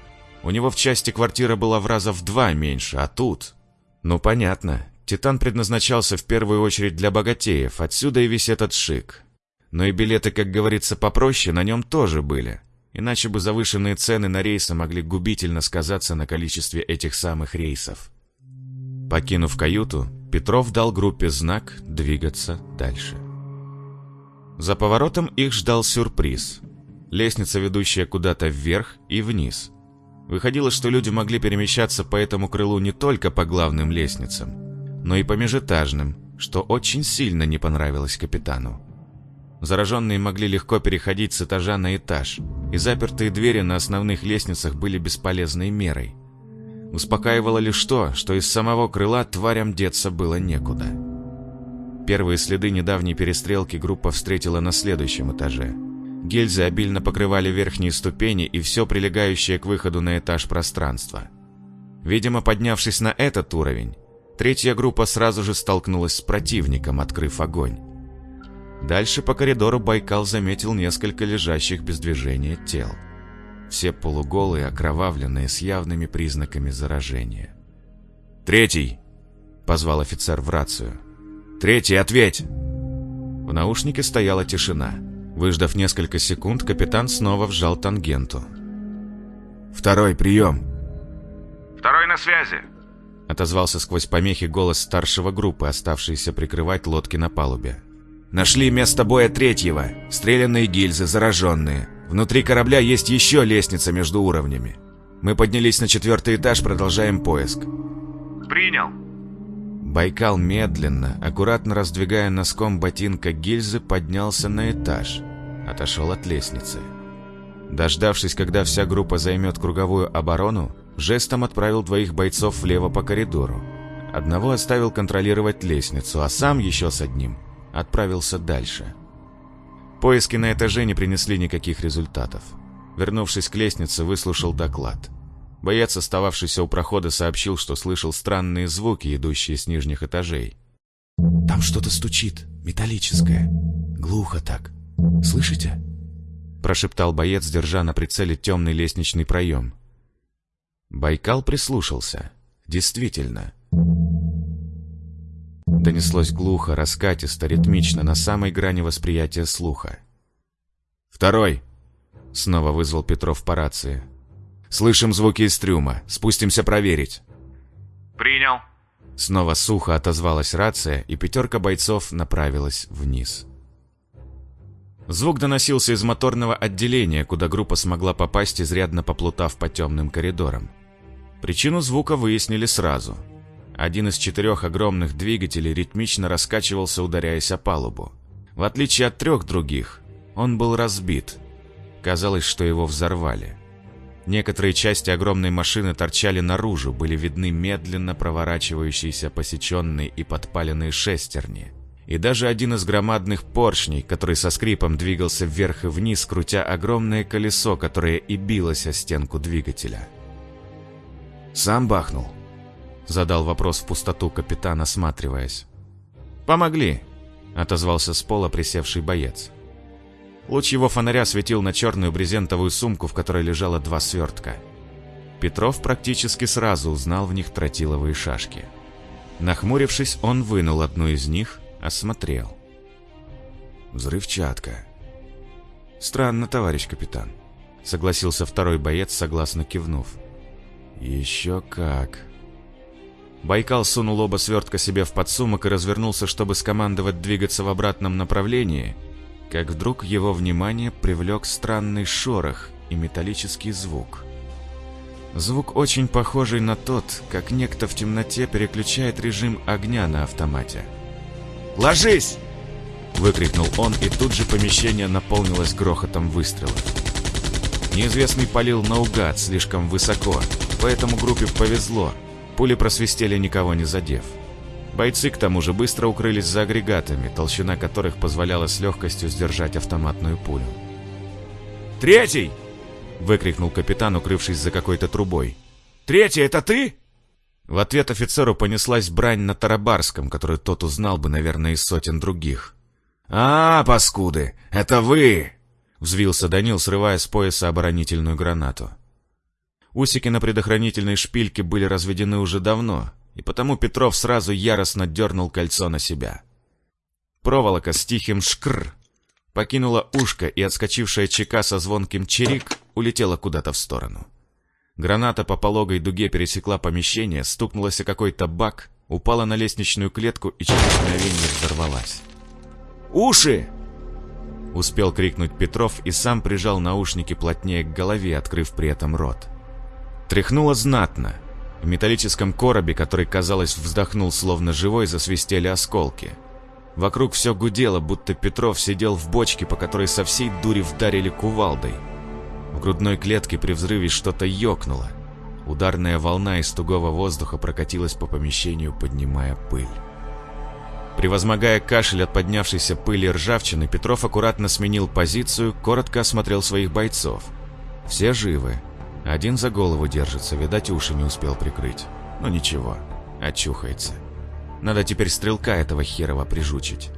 Speaker 1: У него в части квартира была в раза в два меньше, а тут... Ну, понятно. Титан предназначался в первую очередь для богатеев, отсюда и весь этот шик. Но и билеты, как говорится, попроще на нем тоже были. Иначе бы завышенные цены на рейсы могли губительно сказаться на количестве этих самых рейсов. Покинув каюту, Петров дал группе знак двигаться дальше. За поворотом их ждал сюрприз. Лестница, ведущая куда-то вверх и вниз. Выходило, что люди могли перемещаться по этому крылу не только по главным лестницам, но и по межэтажным, что очень сильно не понравилось капитану. Зараженные могли легко переходить с этажа на этаж, и запертые двери на основных лестницах были бесполезной мерой. Успокаивало лишь то, что из самого крыла тварям деться было некуда. Первые следы недавней перестрелки группа встретила на следующем этаже. Гильзы обильно покрывали верхние ступени и все прилегающее к выходу на этаж пространство. Видимо, поднявшись на этот уровень, третья группа сразу же столкнулась с противником, открыв огонь. Дальше по коридору Байкал заметил несколько лежащих без движения тел. Все полуголые, окровавленные, с явными признаками заражения.
Speaker 2: «Третий!» — позвал офицер в рацию. «Третий, ответь!»
Speaker 1: В наушнике стояла тишина. Выждав несколько секунд, капитан снова вжал тангенту.
Speaker 2: «Второй, прием!»
Speaker 3: «Второй на связи!»
Speaker 1: Отозвался сквозь помехи голос старшего группы, оставшийся прикрывать лодки на палубе.
Speaker 2: Нашли место боя третьего. Стрелянные гильзы, зараженные. Внутри корабля есть еще лестница между уровнями. Мы поднялись на четвертый этаж, продолжаем поиск.
Speaker 3: Принял.
Speaker 1: Байкал медленно, аккуратно раздвигая носком ботинка гильзы, поднялся на этаж. Отошел от лестницы. Дождавшись, когда вся группа займет круговую оборону, жестом отправил двоих бойцов влево по коридору. Одного оставил контролировать лестницу, а сам еще с одним отправился дальше. Поиски на этаже не принесли никаких результатов. Вернувшись к лестнице, выслушал доклад. Боец, остававшийся у прохода, сообщил, что слышал странные звуки, идущие с нижних этажей.
Speaker 2: Там что-то стучит, металлическое. Глухо так. Слышите?
Speaker 1: Прошептал боец, держа на прицеле темный лестничный проем. Байкал прислушался. Действительно. Донеслось глухо, раскатисто, ритмично, на самой грани восприятия слуха. «Второй!» — снова вызвал Петров по рации. «Слышим звуки из трюма. Спустимся проверить».
Speaker 3: «Принял».
Speaker 1: Снова сухо отозвалась рация, и пятерка бойцов направилась вниз. Звук доносился из моторного отделения, куда группа смогла попасть, изрядно поплутав по темным коридорам. Причину звука выяснили сразу. Один из четырех огромных двигателей ритмично раскачивался, ударяясь о палубу. В отличие от трех других, он был разбит. Казалось, что его взорвали. Некоторые части огромной машины торчали наружу, были видны медленно проворачивающиеся посеченные и подпаленные шестерни. И даже один из громадных поршней, который со скрипом двигался вверх и вниз, крутя огромное колесо, которое и билось о стенку двигателя.
Speaker 2: «Сам бахнул?»
Speaker 1: Задал вопрос в пустоту капитан, осматриваясь. «Помогли!» — отозвался с пола присевший боец. Луч его фонаря светил на черную брезентовую сумку, в которой лежало два свертка. Петров практически сразу узнал в них тротиловые шашки. Нахмурившись, он вынул одну из них, осмотрел.
Speaker 2: «Взрывчатка».
Speaker 1: «Странно, товарищ капитан», — согласился второй боец, согласно кивнув.
Speaker 2: «Еще как».
Speaker 1: Байкал сунул оба свертка себе в подсумок и развернулся, чтобы скомандовать двигаться в обратном направлении, как вдруг его внимание привлек странный шорох и металлический звук. Звук очень похожий на тот, как некто в темноте переключает режим огня на автомате.
Speaker 2: «Ложись!»
Speaker 1: Выкрикнул он, и тут же помещение наполнилось грохотом выстрелов. Неизвестный палил наугад слишком высоко, поэтому группе повезло. Пули просвистели, никого не задев. Бойцы к тому же быстро укрылись за агрегатами, толщина которых позволяла с легкостью сдержать автоматную пулю.
Speaker 2: «Третий!»
Speaker 1: — выкрикнул капитан, укрывшись за какой-то трубой.
Speaker 2: «Третий, это ты?»
Speaker 1: В ответ офицеру понеслась брань на Тарабарском, которую тот узнал бы, наверное, из сотен других.
Speaker 2: «А, паскуды, это вы!»
Speaker 1: — взвился Данил, срывая с пояса оборонительную гранату. Усики на предохранительной шпильке были разведены уже давно, и потому Петров сразу яростно дернул кольцо на себя. Проволока с тихим шкр покинула ушко, и отскочившая чека со звонким чирик улетела куда-то в сторону. Граната по пологой дуге пересекла помещение, стукнулась о какой-то бак, упала на лестничную клетку и через мгновение взорвалась.
Speaker 2: «Уши!»
Speaker 1: Успел крикнуть Петров и сам прижал наушники плотнее к голове, открыв при этом рот. Тряхнуло знатно, в металлическом коробе, который, казалось, вздохнул словно живой, засвистели осколки. Вокруг все гудело, будто Петров сидел в бочке, по которой со всей дури вдарили кувалдой. В грудной клетке при взрыве что-то ёкнуло. Ударная волна из тугого воздуха прокатилась по помещению, поднимая пыль. Превозмогая кашель от поднявшейся пыли и ржавчины, Петров аккуратно сменил позицию, коротко осмотрел своих бойцов. Все живы, один за голову держится, видать, уши не успел прикрыть. Но ничего, очухается. Надо теперь стрелка этого херова прижучить.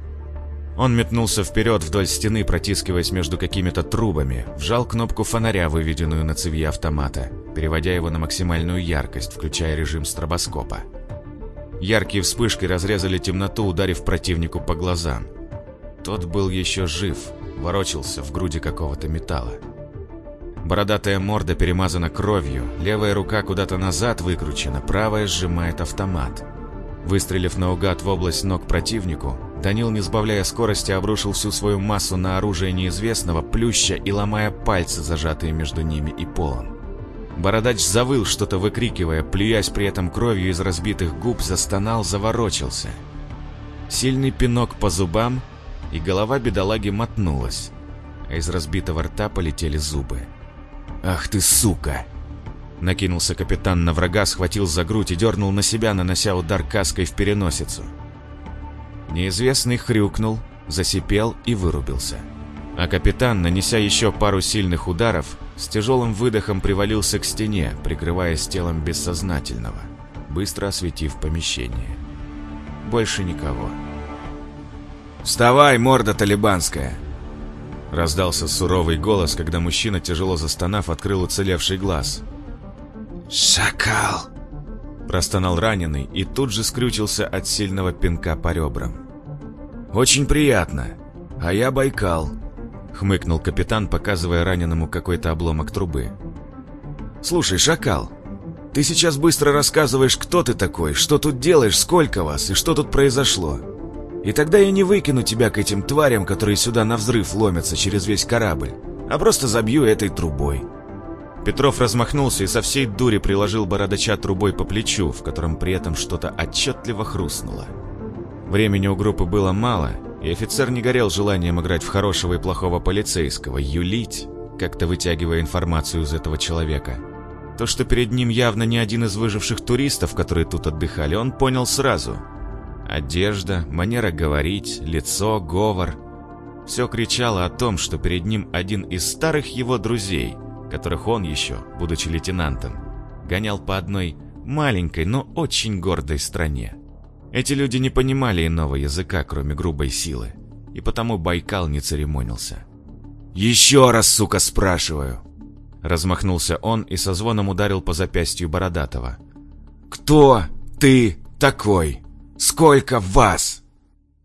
Speaker 1: Он метнулся вперед вдоль стены, протискиваясь между какими-то трубами, вжал кнопку фонаря, выведенную на цевье автомата, переводя его на максимальную яркость, включая режим стробоскопа. Яркие вспышки разрезали темноту, ударив противнику по глазам. Тот был еще жив, ворочался в груди какого-то металла. Бородатая морда перемазана кровью, левая рука куда-то назад выкручена, правая сжимает автомат. Выстрелив наугад в область ног противнику, Данил, не сбавляя скорости, обрушил всю свою массу на оружие неизвестного, плюща и ломая пальцы, зажатые между ними и полом. Бородач завыл, что-то выкрикивая, плюясь при этом кровью из разбитых губ, застонал, заворочился. Сильный пинок по зубам, и голова бедолаги мотнулась, а из разбитого рта полетели зубы. «Ах ты, сука!» Накинулся капитан на врага, схватил за грудь и дернул на себя, нанося удар каской в переносицу. Неизвестный хрюкнул, засипел и вырубился. А капитан, нанеся еще пару сильных ударов, с тяжелым выдохом привалился к стене, прикрываясь телом бессознательного, быстро осветив помещение. Больше никого.
Speaker 2: «Вставай, морда талибанская!» Раздался суровый голос, когда мужчина, тяжело застонав, открыл уцелевший глаз.
Speaker 4: «Шакал!»
Speaker 2: Простонал раненый и тут же скрючился от сильного пинка по ребрам. «Очень приятно. А я Байкал», — хмыкнул капитан, показывая раненому какой-то обломок трубы. «Слушай, Шакал, ты сейчас быстро рассказываешь, кто ты такой, что тут делаешь, сколько вас и что тут произошло. И тогда я не выкину тебя к этим тварям, которые сюда на взрыв ломятся через весь корабль, а просто забью этой трубой». Петров размахнулся и со всей дури приложил бородача трубой по плечу, в котором при этом что-то отчетливо хрустнуло. Времени у группы было мало, и офицер не горел желанием играть в хорошего и плохого полицейского, юлить, как-то вытягивая информацию из этого человека. То, что перед ним явно не один из выживших туристов, которые тут отдыхали, он понял сразу. Одежда, манера говорить, лицо, говор. Все кричало о том, что перед ним один из старых его друзей, которых он еще, будучи лейтенантом, гонял по одной маленькой, но очень гордой стране. Эти люди не понимали иного языка, кроме грубой силы, и потому Байкал не церемонился. «Еще раз, сука, спрашиваю!» Размахнулся он и со звоном ударил по запястью Бородатого. «Кто ты такой? Сколько вас?»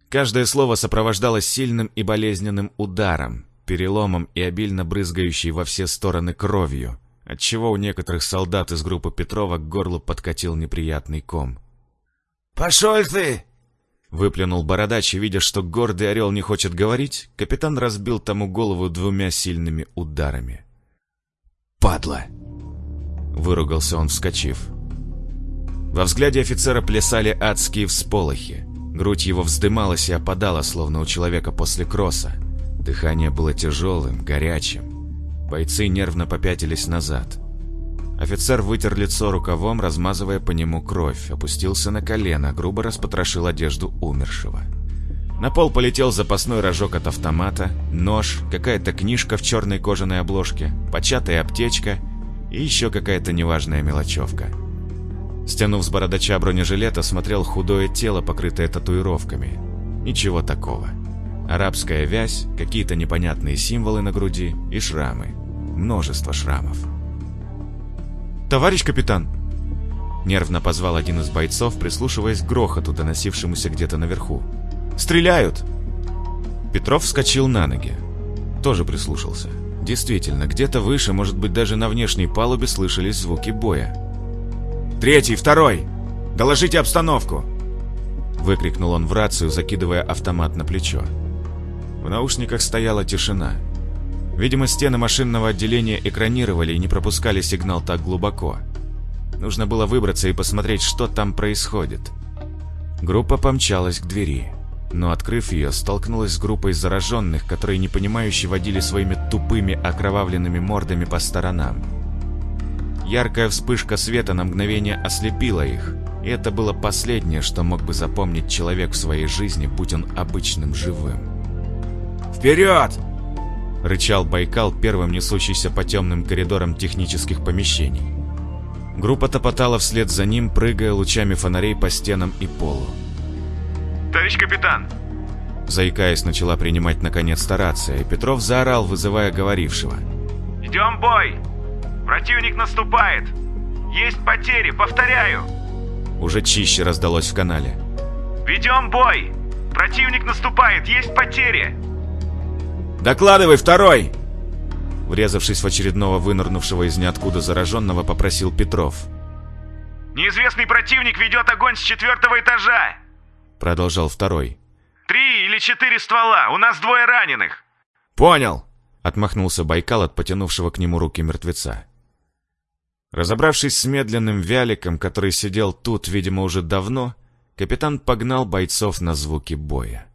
Speaker 2: Каждое слово сопровождалось сильным и болезненным ударом, переломом и обильно брызгающей во все стороны кровью, отчего у некоторых солдат из группы Петрова к горлу подкатил неприятный ком.
Speaker 4: «Пошел ты!»
Speaker 2: Выплюнул бородач, и, видя, что гордый орел не хочет говорить, капитан разбил тому голову двумя сильными ударами. «Падла!» Выругался он, вскочив. Во взгляде офицера плясали адские всполохи. Грудь его вздымалась и опадала, словно у человека после кросса. Дыхание было тяжелым, горячим. Бойцы нервно попятились назад. Офицер вытер лицо рукавом, размазывая по нему кровь, опустился на колено, грубо распотрошил одежду умершего. На пол полетел запасной рожок от автомата, нож, какая-то книжка в черной кожаной обложке, початая аптечка и еще какая-то неважная мелочевка. Стянув с бородача бронежилета, смотрел худое тело, покрытое татуировками. Ничего такого. Арабская вязь, какие-то непонятные символы на груди и шрамы. Множество шрамов. «Товарищ капитан!» Нервно позвал один из бойцов, прислушиваясь к грохоту, доносившемуся где-то наверху. «Стреляют!» Петров вскочил на ноги. Тоже прислушался. Действительно, где-то выше, может быть, даже на внешней палубе слышались звуки боя. «Третий, второй! Доложите обстановку!» Выкрикнул он в рацию, закидывая автомат на плечо. В наушниках стояла тишина. Видимо, стены машинного отделения экранировали и не пропускали сигнал так глубоко. Нужно было выбраться и посмотреть, что там происходит. Группа помчалась к двери, но, открыв ее, столкнулась с группой зараженных, которые непонимающе водили своими тупыми окровавленными мордами по сторонам. Яркая вспышка света на мгновение ослепила их, и это было последнее, что мог бы запомнить человек в своей жизни, будь он обычным живым. «Вперед!» — рычал Байкал, первым несущийся по темным коридорам технических помещений. Группа топотала вслед за ним, прыгая лучами фонарей по стенам и полу.
Speaker 3: «Товарищ капитан!»
Speaker 2: Заикаясь, начала принимать наконец рация, и Петров заорал, вызывая говорившего.
Speaker 3: «Идем бой! Противник наступает! Есть потери, повторяю!»
Speaker 2: Уже чище раздалось в канале.
Speaker 3: «Ведем бой! Противник наступает, есть потери!»
Speaker 2: «Докладывай, второй!» Врезавшись в очередного вынырнувшего из ниоткуда зараженного, попросил Петров.
Speaker 3: «Неизвестный противник ведет огонь с четвертого этажа!»
Speaker 2: Продолжал второй.
Speaker 3: «Три или четыре ствола, у нас двое раненых!»
Speaker 2: «Понял!» Отмахнулся Байкал от потянувшего к нему руки мертвеца. Разобравшись с медленным вяликом, который сидел тут, видимо, уже давно, капитан погнал бойцов на звуки боя.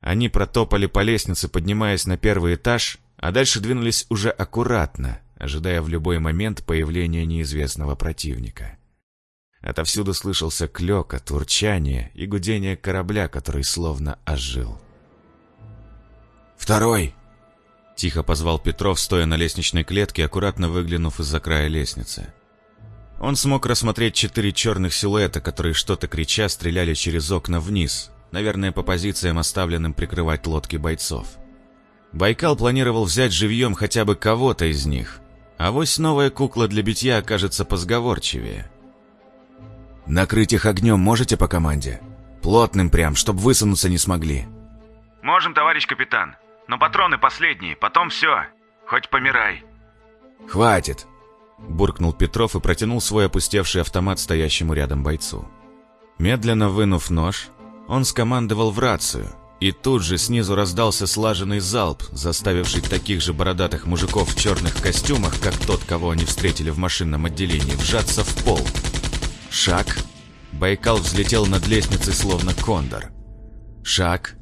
Speaker 2: Они протопали по лестнице, поднимаясь на первый этаж, а дальше двинулись уже аккуратно, ожидая в любой момент появления неизвестного противника. Отовсюду слышался клёкот, урчание и гудение корабля, который словно ожил. «Второй!» — тихо позвал Петров, стоя на лестничной клетке, аккуратно выглянув из-за края лестницы. Он смог рассмотреть четыре черных силуэта, которые что-то крича стреляли через окна вниз,
Speaker 1: наверное, по позициям, оставленным прикрывать лодки бойцов. Байкал планировал взять живьем хотя бы кого-то из них, а вось новая кукла для битья окажется позговорчивее.
Speaker 2: «Накрыть их огнем можете по команде? Плотным прям, чтоб высунуться не смогли».
Speaker 3: Можем, товарищ капитан. Но патроны последние, потом все. Хоть помирай.
Speaker 2: «Хватит!»
Speaker 1: – буркнул Петров и протянул свой опустевший автомат стоящему рядом бойцу. Медленно вынув нож, он скомандовал в рацию, и тут же снизу раздался слаженный залп, заставивший таких же бородатых мужиков в черных костюмах, как тот, кого они встретили в машинном отделении, вжаться в пол. Шаг. Байкал взлетел над лестницей, словно кондор. Шаг.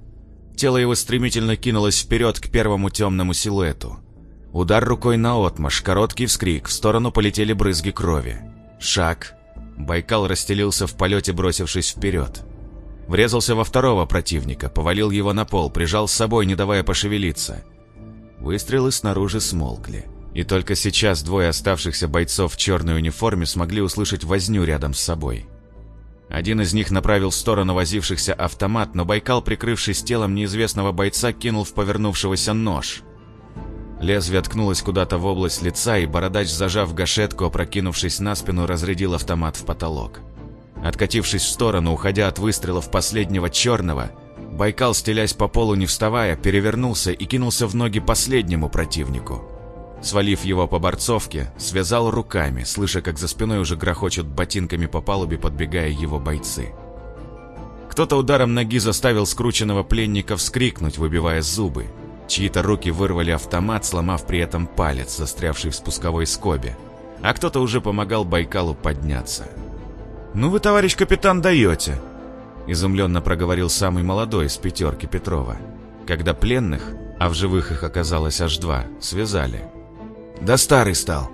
Speaker 1: Тело его стремительно кинулось вперед к первому темному силуэту. Удар рукой на отмаш, короткий вскрик, в сторону полетели брызги крови. Шаг. Байкал расстелился в полете, бросившись вперед. Врезался во второго противника, повалил его на пол, прижал с собой, не давая пошевелиться. Выстрелы снаружи смолкли. И только сейчас двое оставшихся бойцов в черной униформе смогли услышать возню рядом с собой. Один из них направил в сторону возившихся автомат, но Байкал, прикрывшись телом неизвестного бойца, кинул в повернувшегося нож. Лезвие ткнулось куда-то в область лица, и бородач, зажав гашетку, опрокинувшись на спину, разрядил автомат в потолок. Откатившись в сторону, уходя от выстрелов последнего черного, Байкал, стелясь по полу не вставая, перевернулся и кинулся в ноги последнему противнику. Свалив его по борцовке, связал руками, слыша, как за спиной уже грохочут ботинками по палубе, подбегая его бойцы. Кто-то ударом ноги заставил скрученного пленника вскрикнуть, выбивая зубы. Чьи-то руки вырвали автомат, сломав при этом палец, застрявший в спусковой скобе. А кто-то уже помогал Байкалу подняться.
Speaker 2: «Ну вы, товарищ капитан, даете!»
Speaker 1: Изумленно проговорил самый молодой из пятерки Петрова. Когда пленных, а в живых их оказалось аж два, связали.
Speaker 2: «Да старый стал!»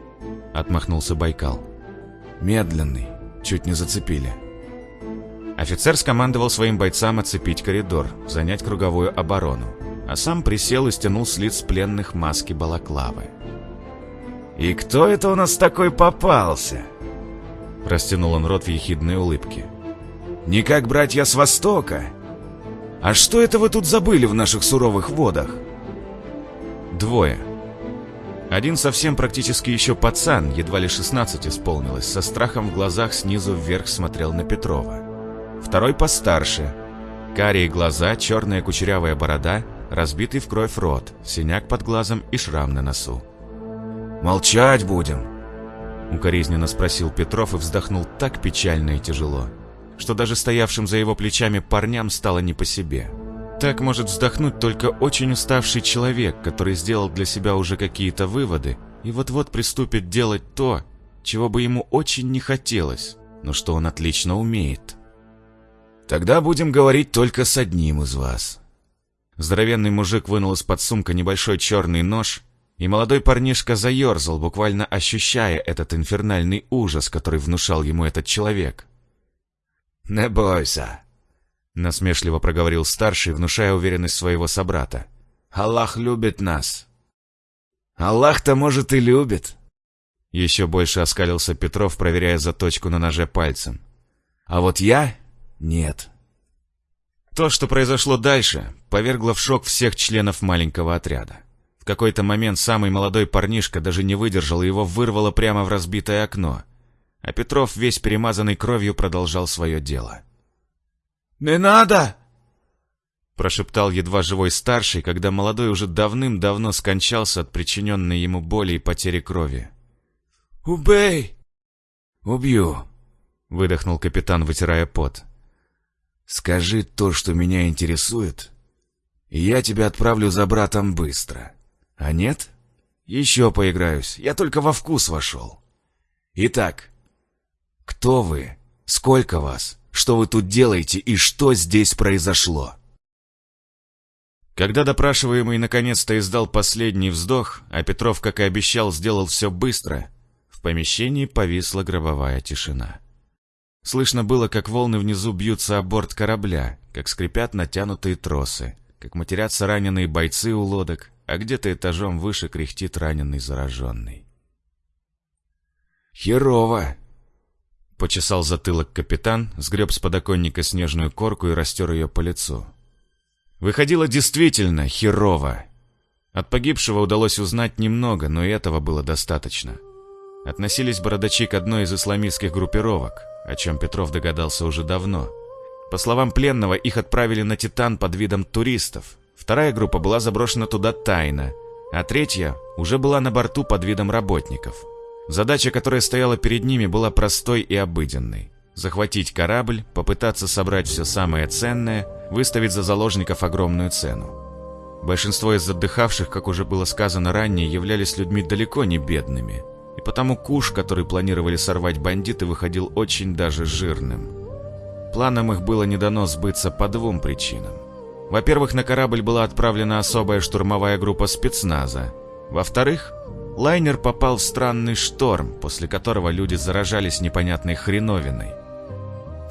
Speaker 1: Отмахнулся Байкал.
Speaker 2: «Медленный, чуть не зацепили».
Speaker 1: Офицер скомандовал своим бойцам оцепить коридор, занять круговую оборону, а сам присел и стянул с лиц пленных маски балаклавы.
Speaker 4: «И кто это у нас такой попался?»
Speaker 1: Растянул он рот в ехидной улыбке.
Speaker 4: «Не как братья с Востока? А что это вы тут забыли в наших суровых водах?»
Speaker 1: Двое. Один совсем практически еще пацан, едва ли 16 исполнилось, со страхом в глазах снизу вверх смотрел на Петрова. Второй постарше. Карие глаза, черная кучерявая борода, разбитый в кровь рот, синяк под глазом и шрам на носу.
Speaker 4: «Молчать будем!»
Speaker 1: Укоризненно спросил Петров и вздохнул так печально и тяжело, что даже стоявшим за его плечами парням стало не по себе. Так может вздохнуть только очень уставший человек, который сделал для себя уже какие-то выводы и вот-вот приступит делать то, чего бы ему очень не хотелось, но что он отлично умеет.
Speaker 4: «Тогда будем говорить только с одним из вас».
Speaker 1: Здоровенный мужик вынул из-под сумка небольшой черный нож и молодой парнишка заерзал, буквально ощущая этот инфернальный ужас, который внушал ему этот человек.
Speaker 4: «Не бойся», —
Speaker 1: насмешливо проговорил старший, внушая уверенность своего собрата.
Speaker 4: «Аллах любит нас». «Аллах-то, может, и любит».
Speaker 1: Еще больше оскалился Петров, проверяя заточку на ноже пальцем.
Speaker 4: «А вот я — нет».
Speaker 1: То, что произошло дальше, повергло в шок всех членов маленького отряда. В какой-то момент самый молодой парнишка даже не выдержал его вырвало прямо в разбитое окно. А Петров, весь перемазанный кровью, продолжал свое дело.
Speaker 4: «Не надо!»
Speaker 1: Прошептал едва живой старший, когда молодой уже давным-давно скончался от причиненной ему боли и потери крови.
Speaker 4: «Убей!»
Speaker 2: «Убью!»
Speaker 1: — выдохнул капитан, вытирая пот.
Speaker 2: «Скажи то, что меня интересует, и я тебя отправлю за братом быстро. А нет? Еще поиграюсь, я только во вкус вошел. Итак, кто вы? Сколько вас? Что вы тут делаете и что здесь произошло?»
Speaker 1: Когда допрашиваемый наконец-то издал последний вздох, а Петров, как и обещал, сделал все быстро, в помещении повисла гробовая тишина. Слышно было, как волны внизу бьются о борт корабля, как скрипят натянутые тросы, как матерятся раненые бойцы у лодок, а где-то этажом выше кряхтит раненый зараженный.
Speaker 2: «Херово!»
Speaker 1: Почесал затылок капитан, сгреб с подоконника снежную корку и растер ее по лицу. Выходило действительно херово. От погибшего удалось узнать немного, но и этого было достаточно. Относились бородачи к одной из исламистских группировок, о чем Петров догадался уже давно. По словам пленного, их отправили на Титан под видом туристов. Вторая группа была заброшена туда тайно, а третья уже была на борту под видом работников. Задача, которая стояла перед ними, была простой и обыденной. Захватить корабль, попытаться собрать все самое ценное, выставить за заложников огромную цену. Большинство из отдыхавших, как уже было сказано ранее, являлись людьми далеко не бедными. И потому куш, который планировали сорвать бандиты, выходил очень даже жирным. Планам их было не дано сбыться по двум причинам. Во-первых, на корабль была отправлена особая штурмовая группа спецназа. Во-вторых, лайнер попал в странный шторм, после которого люди заражались непонятной хреновиной.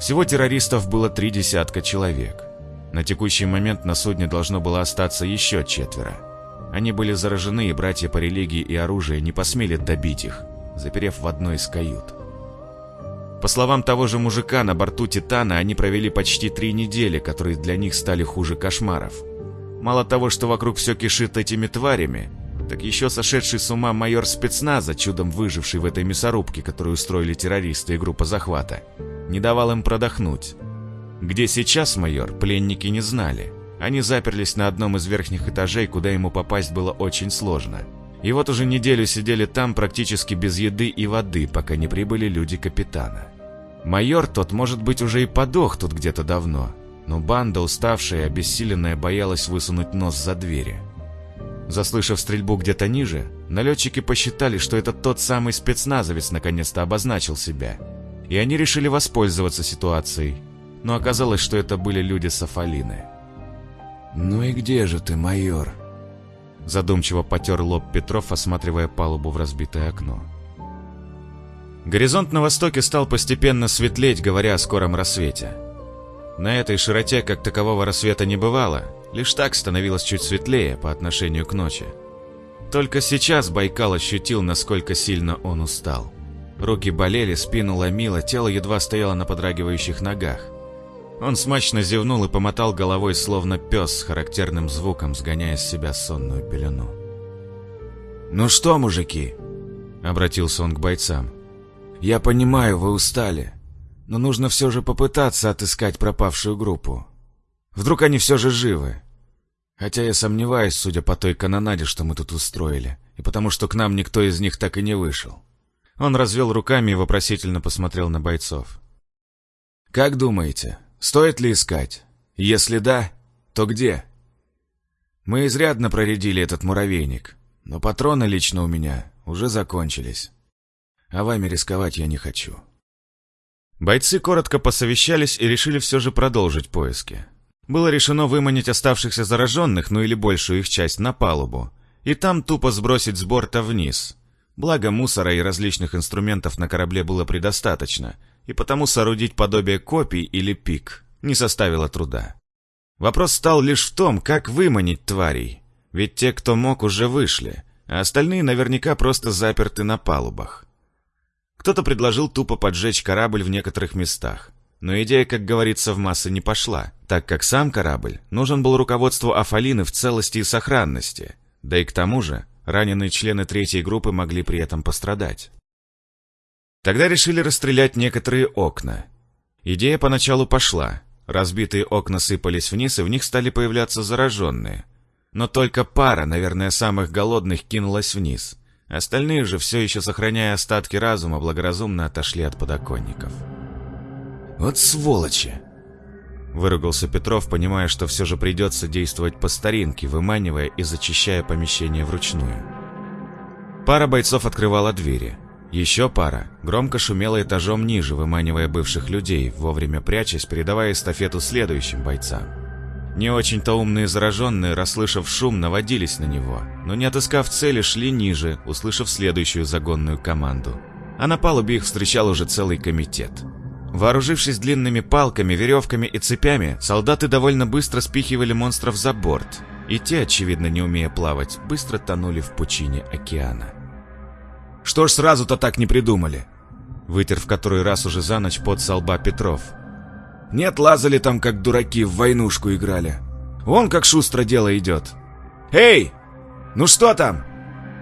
Speaker 1: Всего террористов было три десятка человек. На текущий момент на судне должно было остаться еще четверо. Они были заражены, и братья по религии и оружию не посмели добить их, заперев в одной из кают. По словам того же мужика, на борту «Титана» они провели почти три недели, которые для них стали хуже кошмаров. Мало того, что вокруг все кишит этими тварями, так еще сошедший с ума майор спецназа, чудом выживший в этой мясорубке, которую устроили террористы и группа захвата, не давал им продохнуть. Где сейчас майор, пленники не знали. Они заперлись на одном из верхних этажей, куда ему попасть было очень сложно. И вот уже неделю сидели там практически без еды и воды, пока не прибыли люди капитана. Майор тот, может быть, уже и подох тут где-то давно, но банда, уставшая и обессиленная, боялась высунуть нос за двери. Заслышав стрельбу где-то ниже, налетчики посчитали, что это тот самый спецназовец наконец-то обозначил себя. И они решили воспользоваться ситуацией. Но оказалось, что это были люди Сафалины.
Speaker 2: «Ну и где же ты, майор?»
Speaker 1: Задумчиво потер лоб Петров, осматривая палубу в разбитое окно. Горизонт на востоке стал постепенно светлеть, говоря о скором рассвете. На этой широте как такового рассвета не бывало, лишь так становилось чуть светлее по отношению к ночи. Только сейчас Байкал ощутил, насколько сильно он устал. Руки болели, спину ломило, тело едва стояло на подрагивающих ногах. Он смачно зевнул и помотал головой, словно пес с характерным звуком, сгоняя с себя сонную пелену.
Speaker 2: «Ну что, мужики?» — обратился он к бойцам. Я понимаю, вы устали, но нужно все же попытаться отыскать пропавшую группу. Вдруг они все же живы. Хотя я сомневаюсь, судя по той канонаде, что мы тут устроили, и потому что к нам никто из них так и не вышел.
Speaker 1: Он развел руками и вопросительно посмотрел на бойцов.
Speaker 2: «Как думаете, стоит ли искать? Если да, то где?» «Мы изрядно проредили этот муравейник, но патроны лично у меня уже закончились а вами рисковать я не хочу».
Speaker 1: Бойцы коротко посовещались и решили все же продолжить поиски. Было решено выманить оставшихся зараженных, ну или большую их часть, на палубу, и там тупо сбросить с борта вниз. Благо мусора и различных инструментов на корабле было предостаточно, и потому соорудить подобие копий или пик не составило труда. Вопрос стал лишь в том, как выманить тварей, ведь те, кто мог, уже вышли, а остальные наверняка просто заперты на палубах. Кто-то предложил тупо поджечь корабль в некоторых местах. Но идея, как говорится, в массы не пошла, так как сам корабль нужен был руководству Афалины в целости и сохранности. Да и к тому же, раненые члены третьей группы могли при этом пострадать. Тогда решили расстрелять некоторые окна. Идея поначалу пошла. Разбитые окна сыпались вниз, и в них стали появляться зараженные. Но только пара, наверное, самых голодных, кинулась вниз – Остальные же, все еще сохраняя остатки разума, благоразумно отошли от подоконников.
Speaker 2: «Вот сволочи!»
Speaker 1: Выругался Петров, понимая, что все же придется действовать по старинке, выманивая и зачищая помещение вручную. Пара бойцов открывала двери. Еще пара громко шумела этажом ниже, выманивая бывших людей, вовремя прячась, передавая эстафету следующим бойцам. Не очень-то умные зараженные, расслышав шум, наводились на него, но не отыскав цели, шли ниже, услышав следующую загонную команду. А на палубе их встречал уже целый комитет. Вооружившись длинными палками, веревками и цепями, солдаты довольно быстро спихивали монстров за борт, и те, очевидно не умея плавать, быстро тонули в пучине океана.
Speaker 2: «Что ж сразу-то так не придумали?»
Speaker 1: Вытер в который раз уже за ночь под со лба Петров.
Speaker 2: Нет, лазали там, как дураки, в войнушку играли. Вон как шустро дело идет. Эй! Ну что там?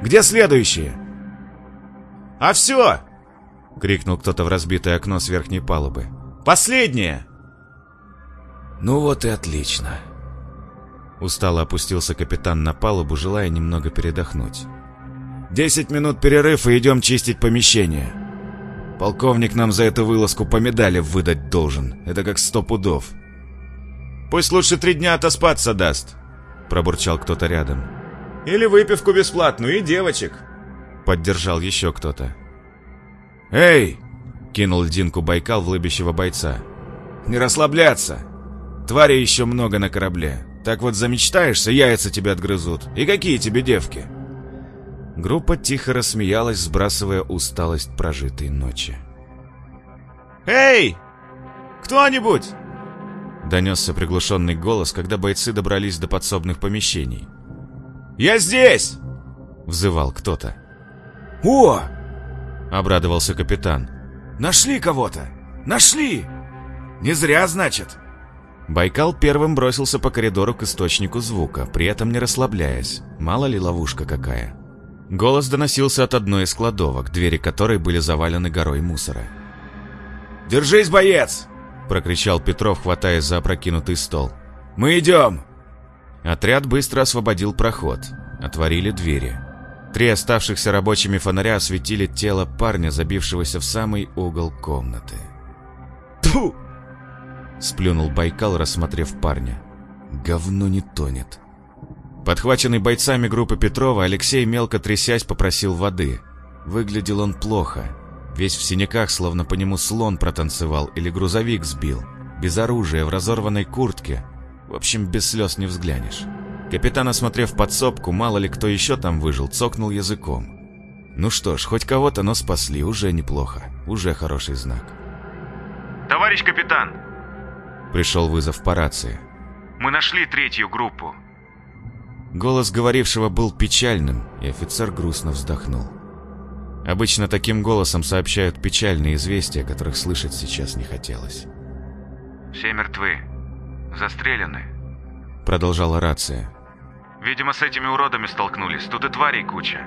Speaker 2: Где следующие?
Speaker 4: А все!
Speaker 1: Крикнул кто-то в разбитое окно с верхней палубы.
Speaker 4: Последнее!
Speaker 2: Ну вот и отлично.
Speaker 1: Устало опустился капитан на палубу, желая немного передохнуть.
Speaker 2: Десять минут перерыв и идем чистить помещение. Полковник нам за эту вылазку по медали выдать должен. Это как сто пудов.
Speaker 4: Пусть лучше три дня отоспаться даст,
Speaker 1: пробурчал кто-то рядом.
Speaker 4: Или выпивку бесплатную и девочек.
Speaker 1: Поддержал еще кто-то.
Speaker 2: «Эй!»
Speaker 1: — кинул льдинку Байкал в лыбящего бойца.
Speaker 2: «Не расслабляться! Твари еще много на корабле. Так вот замечтаешься, яйца тебе отгрызут. И какие тебе девки?»
Speaker 1: Группа тихо рассмеялась, сбрасывая усталость прожитой ночи.
Speaker 4: «Эй! Кто-нибудь!»
Speaker 1: Донесся приглушенный голос, когда бойцы добрались до подсобных помещений.
Speaker 4: «Я здесь!»
Speaker 1: Взывал кто-то.
Speaker 2: «О!»
Speaker 1: Обрадовался капитан.
Speaker 2: «Нашли кого-то! Нашли! Не зря, значит!»
Speaker 1: Байкал первым бросился по коридору к источнику звука, при этом не расслабляясь. Мало ли ловушка какая. Голос доносился от одной из кладовок, двери которой были завалены горой мусора.
Speaker 2: «Держись, боец!»
Speaker 1: — прокричал Петров, хватаясь за опрокинутый стол.
Speaker 2: «Мы идем!»
Speaker 1: Отряд быстро освободил проход. Отворили двери. Три оставшихся рабочими фонаря осветили тело парня, забившегося в самый угол комнаты.
Speaker 2: Тьфу!
Speaker 1: Сплюнул Байкал, рассмотрев парня. Говно не тонет. Подхваченный бойцами группы Петрова, Алексей, мелко трясясь, попросил воды. Выглядел он плохо. Весь в синяках, словно по нему слон протанцевал или грузовик сбил. Без оружия, в разорванной куртке. В общем, без слез не взглянешь. Капитан, осмотрев подсобку, мало ли кто еще там выжил, цокнул языком. Ну что ж, хоть кого-то, но спасли, уже неплохо. Уже хороший знак.
Speaker 3: «Товарищ капитан!»
Speaker 1: Пришел вызов по рации.
Speaker 3: «Мы нашли третью группу.
Speaker 1: Голос говорившего был печальным, и офицер грустно вздохнул. Обычно таким голосом сообщают печальные известия, которых слышать сейчас не хотелось.
Speaker 3: «Все мертвы. Застрелены», —
Speaker 1: продолжала рация.
Speaker 3: «Видимо, с этими уродами столкнулись. Тут и тварей куча.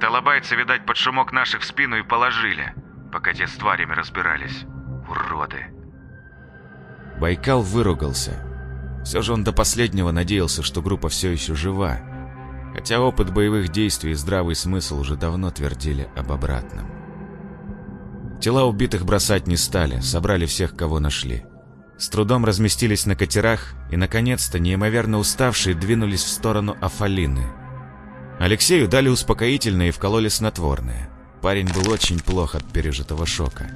Speaker 3: Талабайцы, видать, под шумок наших в спину и положили, пока те с тварями разбирались. Уроды!»
Speaker 1: Байкал выругался. Все же он до последнего надеялся, что группа все еще жива, хотя опыт боевых действий и здравый смысл уже давно твердили об обратном. Тела убитых бросать не стали, собрали всех, кого нашли. С трудом разместились на катерах и, наконец-то, неимоверно уставшие, двинулись в сторону Афалины. Алексею дали успокоительное и вкололи снотворное. Парень был очень плох от пережитого шока.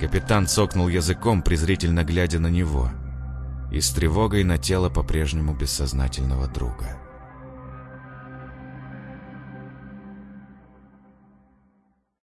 Speaker 1: Капитан цокнул языком, презрительно глядя на него – и с тревогой на тело по-прежнему бессознательного друга.